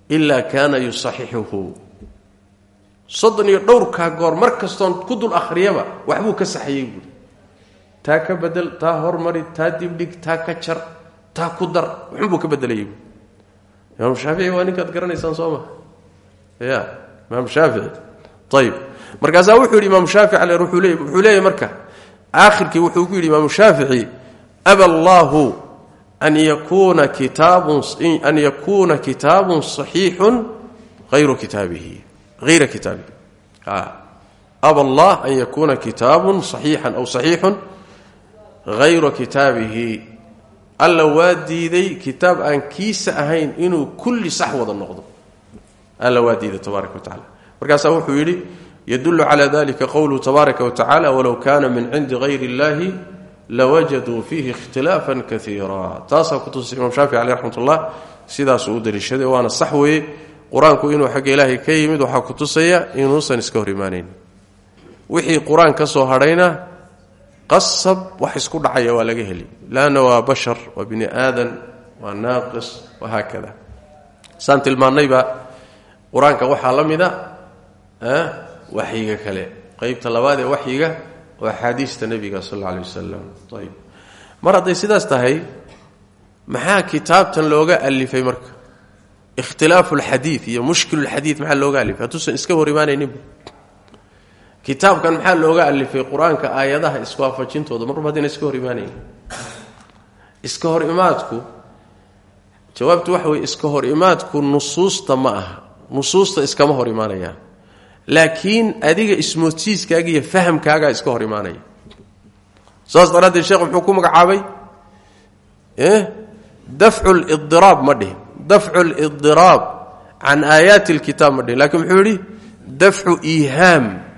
ilaa kaana yusaxixuhu soddon iyo dhowrkaa goor mar kastoon ku dul akhriyaba waxbuu ka saxayey buuhi taa ka bedel taa hormari taa dibdhig taa ka jar taa ku dar waxunbuu ka bedelayay buui imaamu shaafici waa ninkaad garanaysaan soo maa ya imaamu shaafici ayib markaasaa wuxuu yidhi imaamu shaafici ale wuxuu leeyahy marka aakhirkii wuxuu ku yidhi imaamu shaafici aba allaahu an yakuuna kitaabun an yakuuna kitaabun saxiixun hayru kitaabihi. Hayra kitaabihi. Aba allah an yakuuna kitaabun saxiixan aw saxiixun hayra kitaabihi alla waa diiday kitaab aan kiisa ahayn inuu kulli sax wada noqdo. Alla waa diiday tabaaraka wa tacala markaasaa wuxuu yidhi yadulu cala dalika qowluhu tabaaraka wa tacala walow kana min cindi hayri اllahi lawajaduu fiihi ikhtilaafan kaiira taasaa kutusay imaam shaafici caleyh raxmat ullah sidaasuu u daliishaday waana sax weeye. Qur'aanku inuu xagga ilaahay ka yimid waxaa kutusaya inuusan iska hor imaanayn. Wixii qur'aan ka soo hadhayna qasab wax isku dhacaya waa laga heli. Lanna waa bashar waa bini aadan waa naaqis wahaakada saan tilmaannayba qur'aanka waxaa la mida waxyiga kale. Qeybta labaad ee waxyiga waa axaadiista nebiga sal alla alay wasalam ayb sidaas tahay maxaa kitaabtan looga alifay marka? Ikhtilaafu alxadiid iyo mushkilulxadiid maxaa looga alifay? Hadduusan iska hor imaanayninba kitaabkan maxaa looga alifay qur'aanka aayadaha iswaafajintooda? Marba haddayna iska hor imaanayn iska hor imaadku jawaabtu waxa weye iska hor imaadku nusuusta ma aha. Nusuusta iskama hor imaanayaan. Laakiin adiga ismoodsiiskaaga iyo fahamkaagaa iska hor saas daraaddeed sheekh muxuu ku magacaabay? Dafcu lidiraab ma dhihin. Dafcu lidiraab can aayaati alkitaab ma dhihin. Lakiin muxuu yidhi dafcu iihaam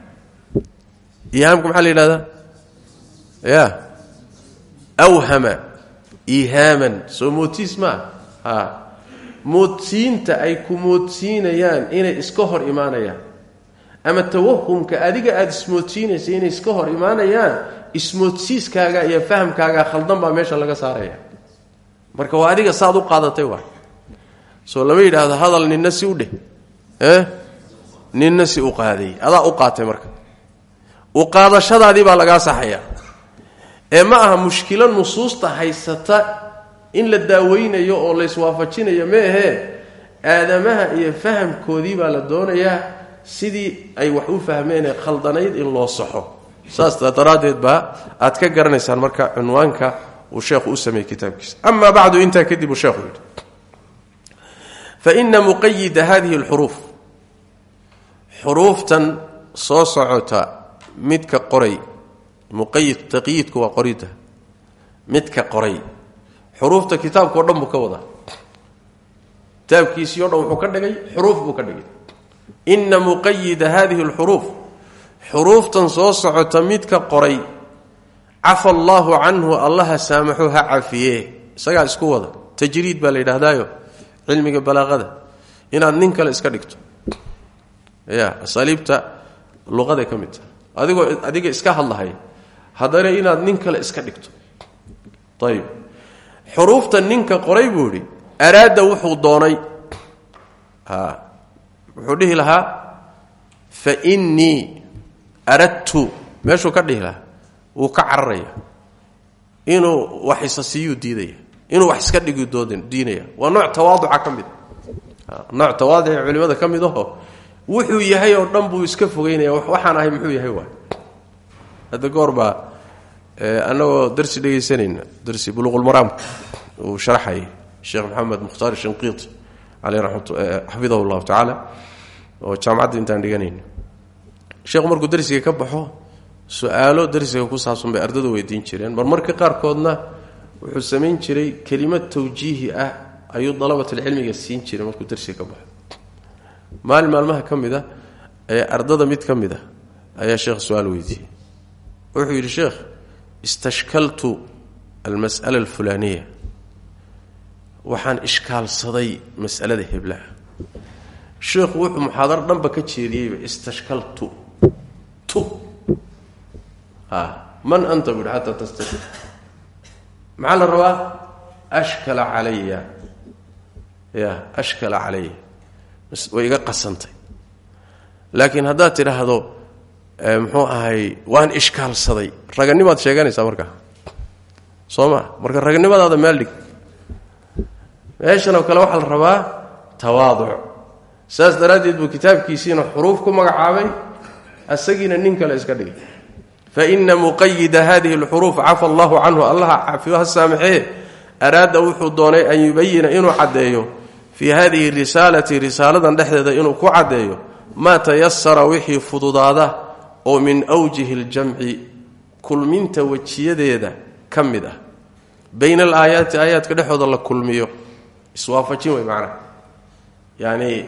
ihaamka maxaa la yidhahdaa? Ya awhama. Ihaaman. Soo moodsiis maa ha. Moodsiinta ay ku moodsiinayaan inay iska hor imaanayaan. Ama tawahumka adiga aada ismoodsiinaysa inay iska hor imaanayaan ismoodsiiskaaga iyo fahamkaaga khaldan baa meesha laga saaraya. Marka waa adiga saad u qaadatay waa. Soo lama yidhaahdo hadal ninna si u dheh. Eh ninna si u qaaday. Adaa u qaatay marka u qaadashadaadii baa lagaa saxaya ee ma aha mushkilo nusuusta haysata in la daaweynayo oo layswaafajinayo ma ahee aadamaha iyo fahamkoodii baa la doonayaa sidii ay wax u fahmeen ee khaldanayd in loo saxo. Saas daraaddeed baa aad ka garanaysaan marka cunwaanka uu sheekhu u sameeyey kitaabkiisa. Ama bacdu intaa kadib uu sheekhu yidhi. Faina muqayida hadihi اlxuruuf xuruuftan soo socota midka qoray muqayid taqyiidku waa qorida midka qoray xuruufta kitaabka dhan buu ka wadaa. Kitaabkiisii o dhan wuxuu ka dhigay xuruuf buu ka dhigay. Ina muqayida hadihi اlxuruuf xuruuftan soo socota midka qoray cafa allaahu canhu allaha saamaxo ha cafiye isagaa isku wada. Tajriid baa la yidhaahdaayo cilmiga balaaqada inaad nin kale iska dhigto. Ya asaaliibta luqaday ka mid adigoo adiga iska hadlahay. Haddana inaad nin kale iska dhigto. Ayib xuruufta ninka qoray buu idhi araada wuxuu doonay. Wuxuu dhihi lahaa fa innii aradtu. Meeshuu ka dhihi lahaa wuu ka cararaya. Inuu wax isasiiyuu diidaya. Inuu wax iska dhigi diinaya. Waa nooc tawaaduca ka mid. Nooc tawaaduca culimada ka mid wuxuu yahay oo dhan buu iska fogeynaya. Waxaan ahay muxuu yahay waay? Hadda goor baa annagoo darsi dhegaysanayna darsi buluqulmaraamka uu sharaxayay sheekh maxamed mukhtaar shinqiit caleyh ramat xafidahu llahu tacaala oo jaamacadda intaan dhiganayna sheekhu markuu darsiga ka baxo su'aalo darsiga ku saabsan bay ardadu weydiin jireen. Marmarka qaarkoodna wuxuu samayn jiray kelimad tawjiihi ah ayuu dalabatalcilmiga siin jiray markuu darsiga ka baxo maalin maalmaha ka mid a ee ardada mid ka mid a ayaa sheekh su'aal weydiiyey. Wuxuu yidhi sheekh istashkaltu almas'ala alfulaaniya waxaan ishkaalsaday mas'alada heblaha. Sheekhu wuxuu muxaadaro dhanba ka jeediyeyba istashkaltu tu. Man anta bu yidhi xataa tastashir maxaa la ashkala calaya. Ya ashkala calaya way iga qasantay. Laakiin haddaad tidhaahdo muxuu ahay waan ishkaalsaday. Raganimaad sheeganaysaa markaa soo ma? Marka raganimadaada meel dhig. Meeshan oo kale waxaa la rabaa tawaaduc. Saas daraaddeed buu kitaabkiisiina xuruuf ku magacaabay asagiina nin kale iska dhigay. Faina muqayida hadihi اlxuruuf cafa allahu canhu allaha cafiyo ha saamaxee araada wuxuu doonay an yubayina inuu caddeeyo fii hadihi risaalati risaaladan dhexdeeda inuu ku caddeeyo maa tayasara wixii fududaada oo min wjihi اljamci kulminta wejiyadeeda ka mid ah. Bayna alaayaati aayaadka dhexooda la kulmiyo. Iswaafajin wey macnaha yacni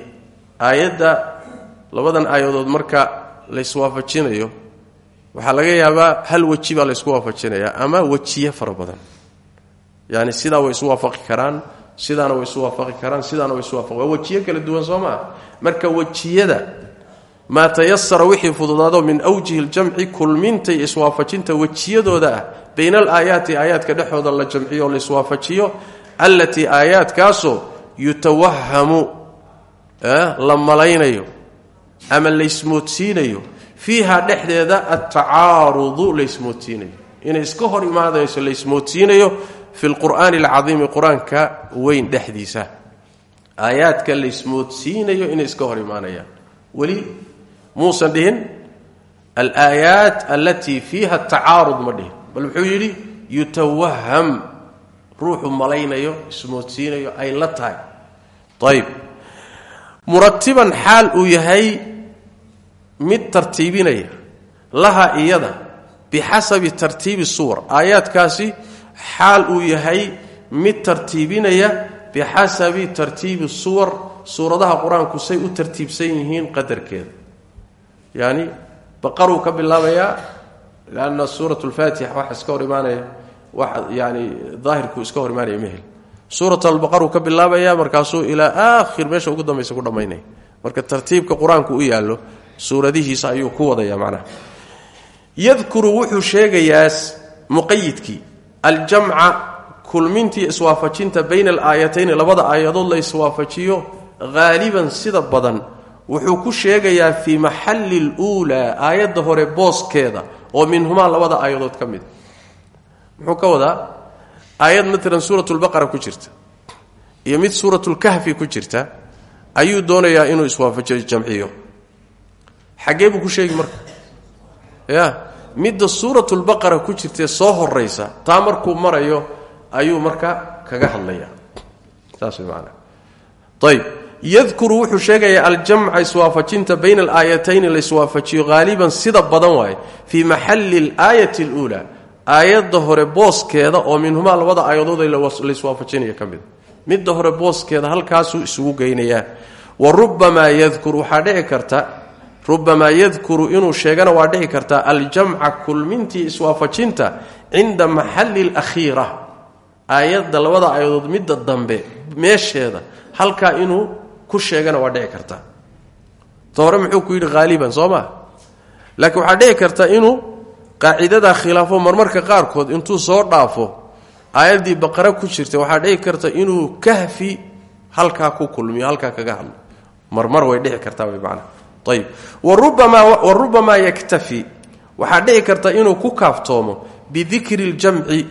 aayadda labadan aayadood marka la iswaafajinayo waxaa laga yaabaa hal weji baa la ysku waafajinayaa ama wejiye fara yani sidaa way isu waafaqi karaan sidaana way isu waafaqi karaan sidaana way isu waafaqi waa wejiyo kala duwan soo maa marka wejiyada maa tayasara wixii fududaado min awjihi ljamci kulmintay iswaafajinta wejiyadooda ah bayna alaayaati aayaadka dhexooda la jamciyo o la iswaafajiyo allatii aayaadkaasoo yutawahamu la malaynayo ama laysmoodsiinayo fiiha dhexdeeda altacaarudu laysmoodsiinayo inay iska hor imaadayso laysmoodsiinayo fi lqur'aani alcadiimi qur'aanka weyn dhexdiisa aayaadka laysmoodsiinayo inay iska hor imaanayaan weli muusan dhihin alaayaat alatii fiiha tacaarud ma dhihin bal wuxuu yidhi yutawaham ruuxu malaynayo ismoodsiinayo ay la tahay ayb muratiban xaal uu yahay mid tartiibinaya laha iyada bixasabi tartiibi suwar aayaadkaasi xaal uu yahay mid tartiibinaya bixasabi tartiibi suwar suuradaha qur'aanku say u tartiibsan yihiin qadarkeeda. Yani baqaruu ka bilaabayaa lanna suurat lfaatixa waxa iska hor imaanaya yani daahirku iska hor imaanaya mehel suurat albaqaruu ka bilaabaya markaasuu ilaa aakhir meesha marka tartiibka qur'aanku u yaallo suuradihiisa ayuu ku wadaya macnaha. Yadkuru wuxuu sheegayaa muqayidkii aljamca kulmintii iswaafajinta bayna alaayatayni labada aayadood la iswaafajiyo haaliban sida badan. Wuxuu ku sheegayaa fii maxalli luulaa aayadda hore booskeeda oo minhumaa labada aayadood ka mid. Muxuu ka wadaa? Aayad maalan suurat lbaqara ku jirta iyo mid suuratlkahfi ku jirta ayuu doonayaa inuu iswaafajiyo jamciyo. Xaggee buu ku sheegi marka? Ya midda suuratulbaqara ku jirtae soo horaysa taa markuu marayo ayuu marka kaga hadlaya saas way maanaa ayb yadkuru wuxuu sheegayaa aljamca iswaafajinta bayna alaayatayni la iswaafajiyo haaliban sida badan waaye. Fii maxalli alaayati aluulaa. Aayadda hore booskeeda oo minhumaa labada aayadood la iswaafajinaya ka midda hore booskeeda halkaasuu isugu geynayaa. Wa rubamaa yadkuru waxaa dhici karta rubamaa yadkuru inuu sheegana waa dhici kartaa aljamca kulmintii iswaafajinta cinda maxalli alakhiira. Aayadda labada aayadood midda dambe meesheeda halkaa inuu ku sheegana waa dhici kartaa. Ta hore muxuu ku yidhi haaliban soo maa laakiin waxaa dhici karta inuu qaacidadaa khilaafo marmarka qaarkood intuu soo dhaafo aayaddii baqara ku jirta waxaa dhici karta inuu kahfi halkaa ku kulmiyo halkaa ayib wa rubamaa yaktafi. Waxaa dhici karta inuu ku kaaftoomo bidikri اljamci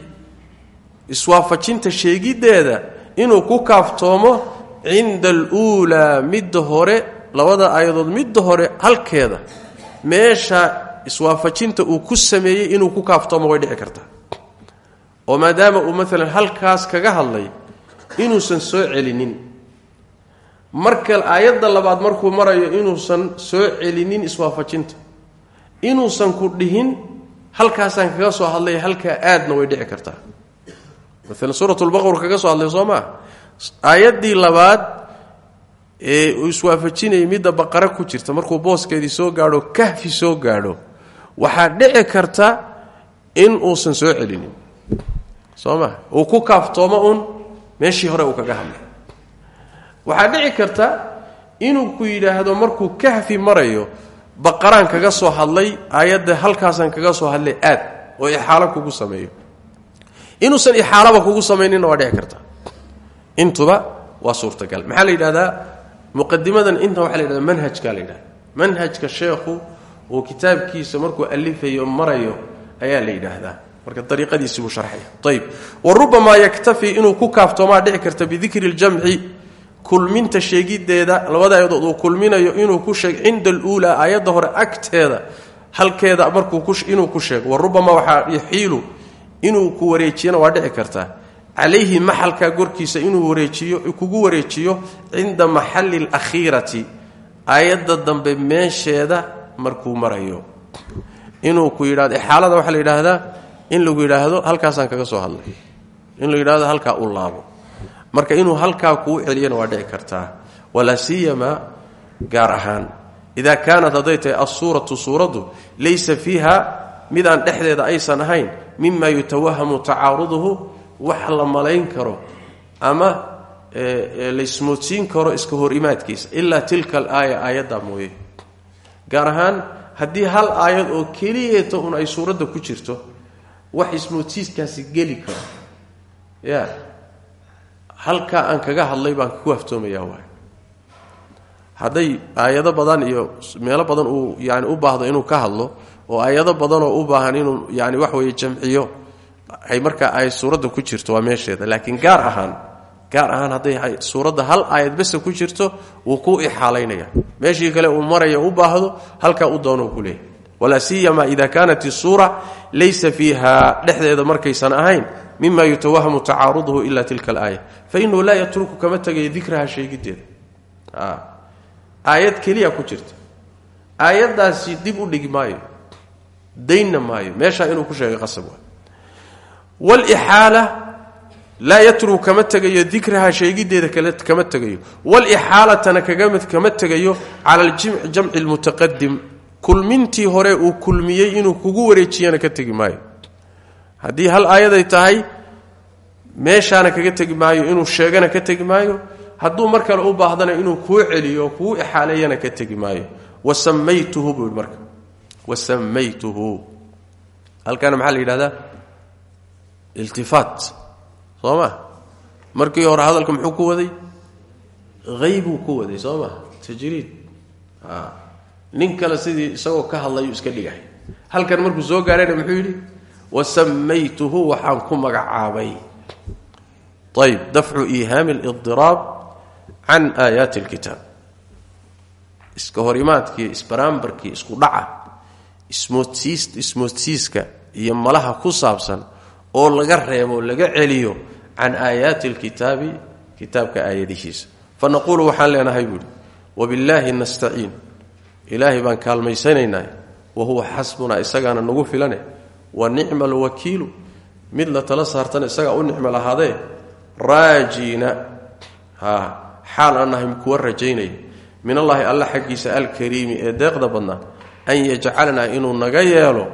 iswaafajinta sheegiddeeda inuu ku kaaftoomo cinda aluulaa midda hore labada aayadood midda hore halkeeda. Meesha iswaafajinta uu ku sameeyey inuu ku kaaftoomo way dhici kartaa. Oo maadaama uu maalan halkaas kaga hadlay inuusan soo celinin marka aayadda labaad markuu marayo inuusan soo celinin iswaafajinta. Inuusan ku dhihin halkaasaan kaga soo hadlay halkaa aadna way dhici kartaa. Maalan suuratulbaqar kaga soo hadlay soo maa aayaddii labaad ee uu iswaafajinayay midda baqara ku jirta markuu booskeedii soo gaadho kahfi soo gaadho waxaa dhici karta in uusan soo celinin. Soo maa uu ku kaaftoomo uun meeshii hore uu kaga hadlay waxaa dhici karta inuu ku yidhaahdo markuu kahfi marayo baqaraan kaga soo hadlay aayadda halkaasaan kaga soo hadlay aad oo ixaalo kugu sameeyo. Inuusan ixaalaba kugu samayninna waa dhici karta. Intuba waa suurtagal. Maxaa la yidhahdaa muqadimadan intan waxa la yidhahda manhajka la yidhahda manhajka sheekhu uu kitaabkiisa markuu alifayo marayo ayaa la yidhaahdaa. Marka ariiqadiisi buu sharxaya. Ayib wa rubamaa inuu ku kaaftoomaa dhici karta bidikri اljamci kulminta sheegiddeeda labada aayadood uu kulminayo inuu ku sheeg cinda aluulaa aayadda hore agteeda halkeeda markuu inuu ku sheego wa rubamaa waxaa yaxiilu inuu ku wareejiyana waa dhici kartaa calayhi maxalkaa gorkiisa inuu wareejiyo kugu wareejiyo cinda maxalli alakhiirati. Aayadda dambe meesheeda markuu marayo. Inuu ku yidhahdo ixaalada waxaa la yidhaahdaa in lagu yidhaahdo halkaasaan kaga soo hadlay. In la yidhahdo halkaa u laabo marka inuu halkaa kuu celiyana waa dhici kartaa. Walaa siyama gaar ahaan. Idaa kaanat hadday tahay alsuuratu suuraddu laysa fiiha midaan dhexdeeda aysan ahayn mima yutawahamu tacaaruduhu wax la malayn karo ama laysmoodsiin karo iska hor imaadkiisa ilaa tilka alaaya aayaddaa mooye. Gaar ahaan haddii hal aayad oo keliyeeto un ay suuradda ku jirto wax ismoodsiiskaasi geli karo. Ya halkaa aan kaga hadlay baan ku aftoomayaa waay. Hadday aayado badan iyo meelo badan uu yani u baahdo inuu ka hadlo oo aayado badanoo u baahan inuu yani wax weeye jamciyo ay markaa ay suuradda ku jirto waa meesheeda. Laakiin gaar ahaan gaar ahaan hadday suuradda hal aayad bese ku jirto wuu ku ixaalaynaya. Meeshii kale uu maraya u baahdo halkaa u doono ku leeyahy walaa siyama ida kaanat isuura laysa fiiha dhexdeeda markaysan ahayn mima yutawahamu tacaaruduhu ila tilka alaaya fainahu laa yatruku kama tegayo dikraha sheegideeda aayad keliya ku jirta. Aayaddaasi dib u dhigi maayo. Maayo. Meeshaa inuu ku sheegay qasab waa. Wlixaala laa yatruku kama tegayo dikraha sheegideeda kama tegayo walixaalatana kama tegayo cala jamci lmutaqadim kulmintii hore uu kulmiyey inuu kugu wareejiyana ka tegi maayo. Haddii hal aayaday tahay meeshaana kaga tegi maayo inuu sheegana ka tegi maayo. Hadduu mar kale u baahdana inuu kuu celiyo kuu ixaaleeyana ka tegi maayo. Wasamaytuhu buu marka. Wasamaytuhu halkaana maxaa la yidhahdaa? Iltifaat. Soo ma? Markii hore hadalka muxuu ku waday? Haybuu ku waday soo ma? Tajriid nin kale sidii isagoo ka hadlayuu iska dhigahay. Halkan markuu soo gaarayna muxuu yidhi wasamaytuhu waxaan ku magacaabay. Ayb dafcu iihaami alidiraab can aayaati alkitaab. Iska horimaadkii isbaraambarkii isku dhaca ismoodsiiska iyo malaha ku saabsan oo laga reebo laga celiyo can aayaati alkitaabi kitaabka aayadihiisa fa naquulu waxaan leenahay buuhi wabillaahi nastaciin ilaahay baan kaalmaysanaynaa. Wa huwa xasbunaa isagaana nagu filane. Wa nicma alwakiilu mid la tala saartana isagaa u nicmo lahaadee raajiina. Xaal aan nahay kuwa rajaynaya min allaahi alla xaggiisa alkariimi ee deeqda badnaa an yajcalanaa inuu naga yeelo.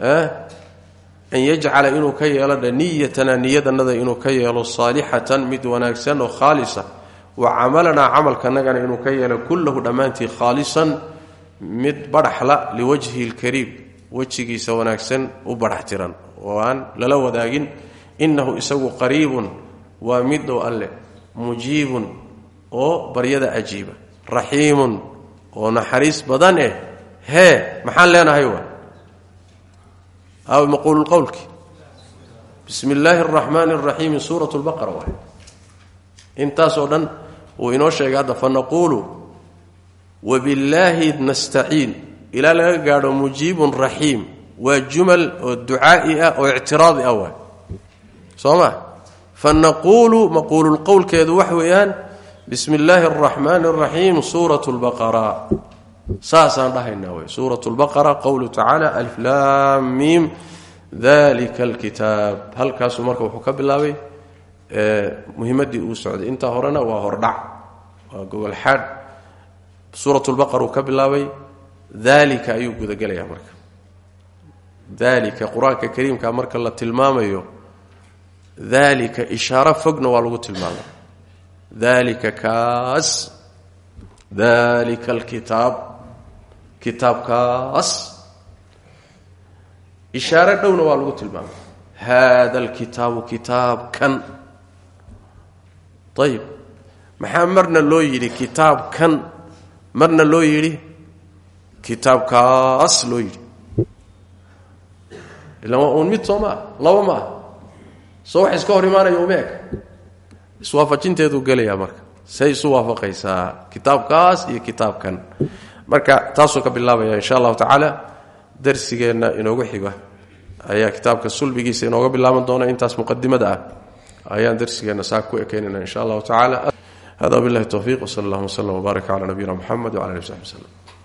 An yajcala inuu ka yeelo dhe niyatanaa niyadanada inuu ka yeelo saalixatan mid wanaagsan oo khaalisa. Wa camalanaa camalkanagana inuu ka yeelo kullahu dhammaantii khaalisan mid badhaxla liwajhi lkariim wejigiisa wanaagsan u badhax tiran. Oo aan lala wadaagin innahu isagu qariibun waa mid dhow alleh mujiibun oo baryada ajiiba raxiimun oo naxariis badan eh. Hee maxaan leenahay waa? Aw maquululqowlki bismi illaahi araxmaani araxiimi suurat lbaqara waay intaasoo dhan uu inoo sheegay naquulu wabillaahi nastaciin ilaa laga gaadho mujiibun raxiim. Waa jumal oo ducaa'i ah oo ictiraadi ah waay. Soo ma? Fa naquulu maquululqowlkeedu wax weeyaan bismi illaahi araxmaani araxiim suurat lbaqara saasaan dhahaynaa wey suurat lbaqara qowluhu tacaala aliflaam miim dalika alkitaab halkaasuu marka wuxuu ka bilaabay muhimadii uu socday. Intaa horena waa hordhac. Waa suurat lbaqara uu ka bilaabay dalika ayuu gudagelayaa marka. Dalika qur'aanka kariimka marka la tilmaamayo dalika ishaaro fogna waa lagu tilmaamay. Dalika kaas dalika alkitaab kitaabkaas. Ishaaro dhowna waa lagu tilmaamay. Hada alkitaabu kitaabkan. Ayib maxaa marna loo yidhi kitaabkan marna loo yidhi kitaabkaas loo yidhi. Waa uun mid soo maa laba ma. Ah soo wax iska hor imaanaya uma eg iswaafajinteeduu marka. Say isu waafaqaysaa iyo kitaabkan. Marka taasuu ka bilaabaya insha allahu tacaala darsigeenna inoogu xiga. Ayaa kitaabka sulbigiisa inooga bilaaban doona intaas muqadimada ah. Ayaan darsigeenna saa ku insha allahu tacaala hada billahi towfiiq wsal allahuma wslm wbaarak cala nabiyina muxamed wcala ali w saxbi wslem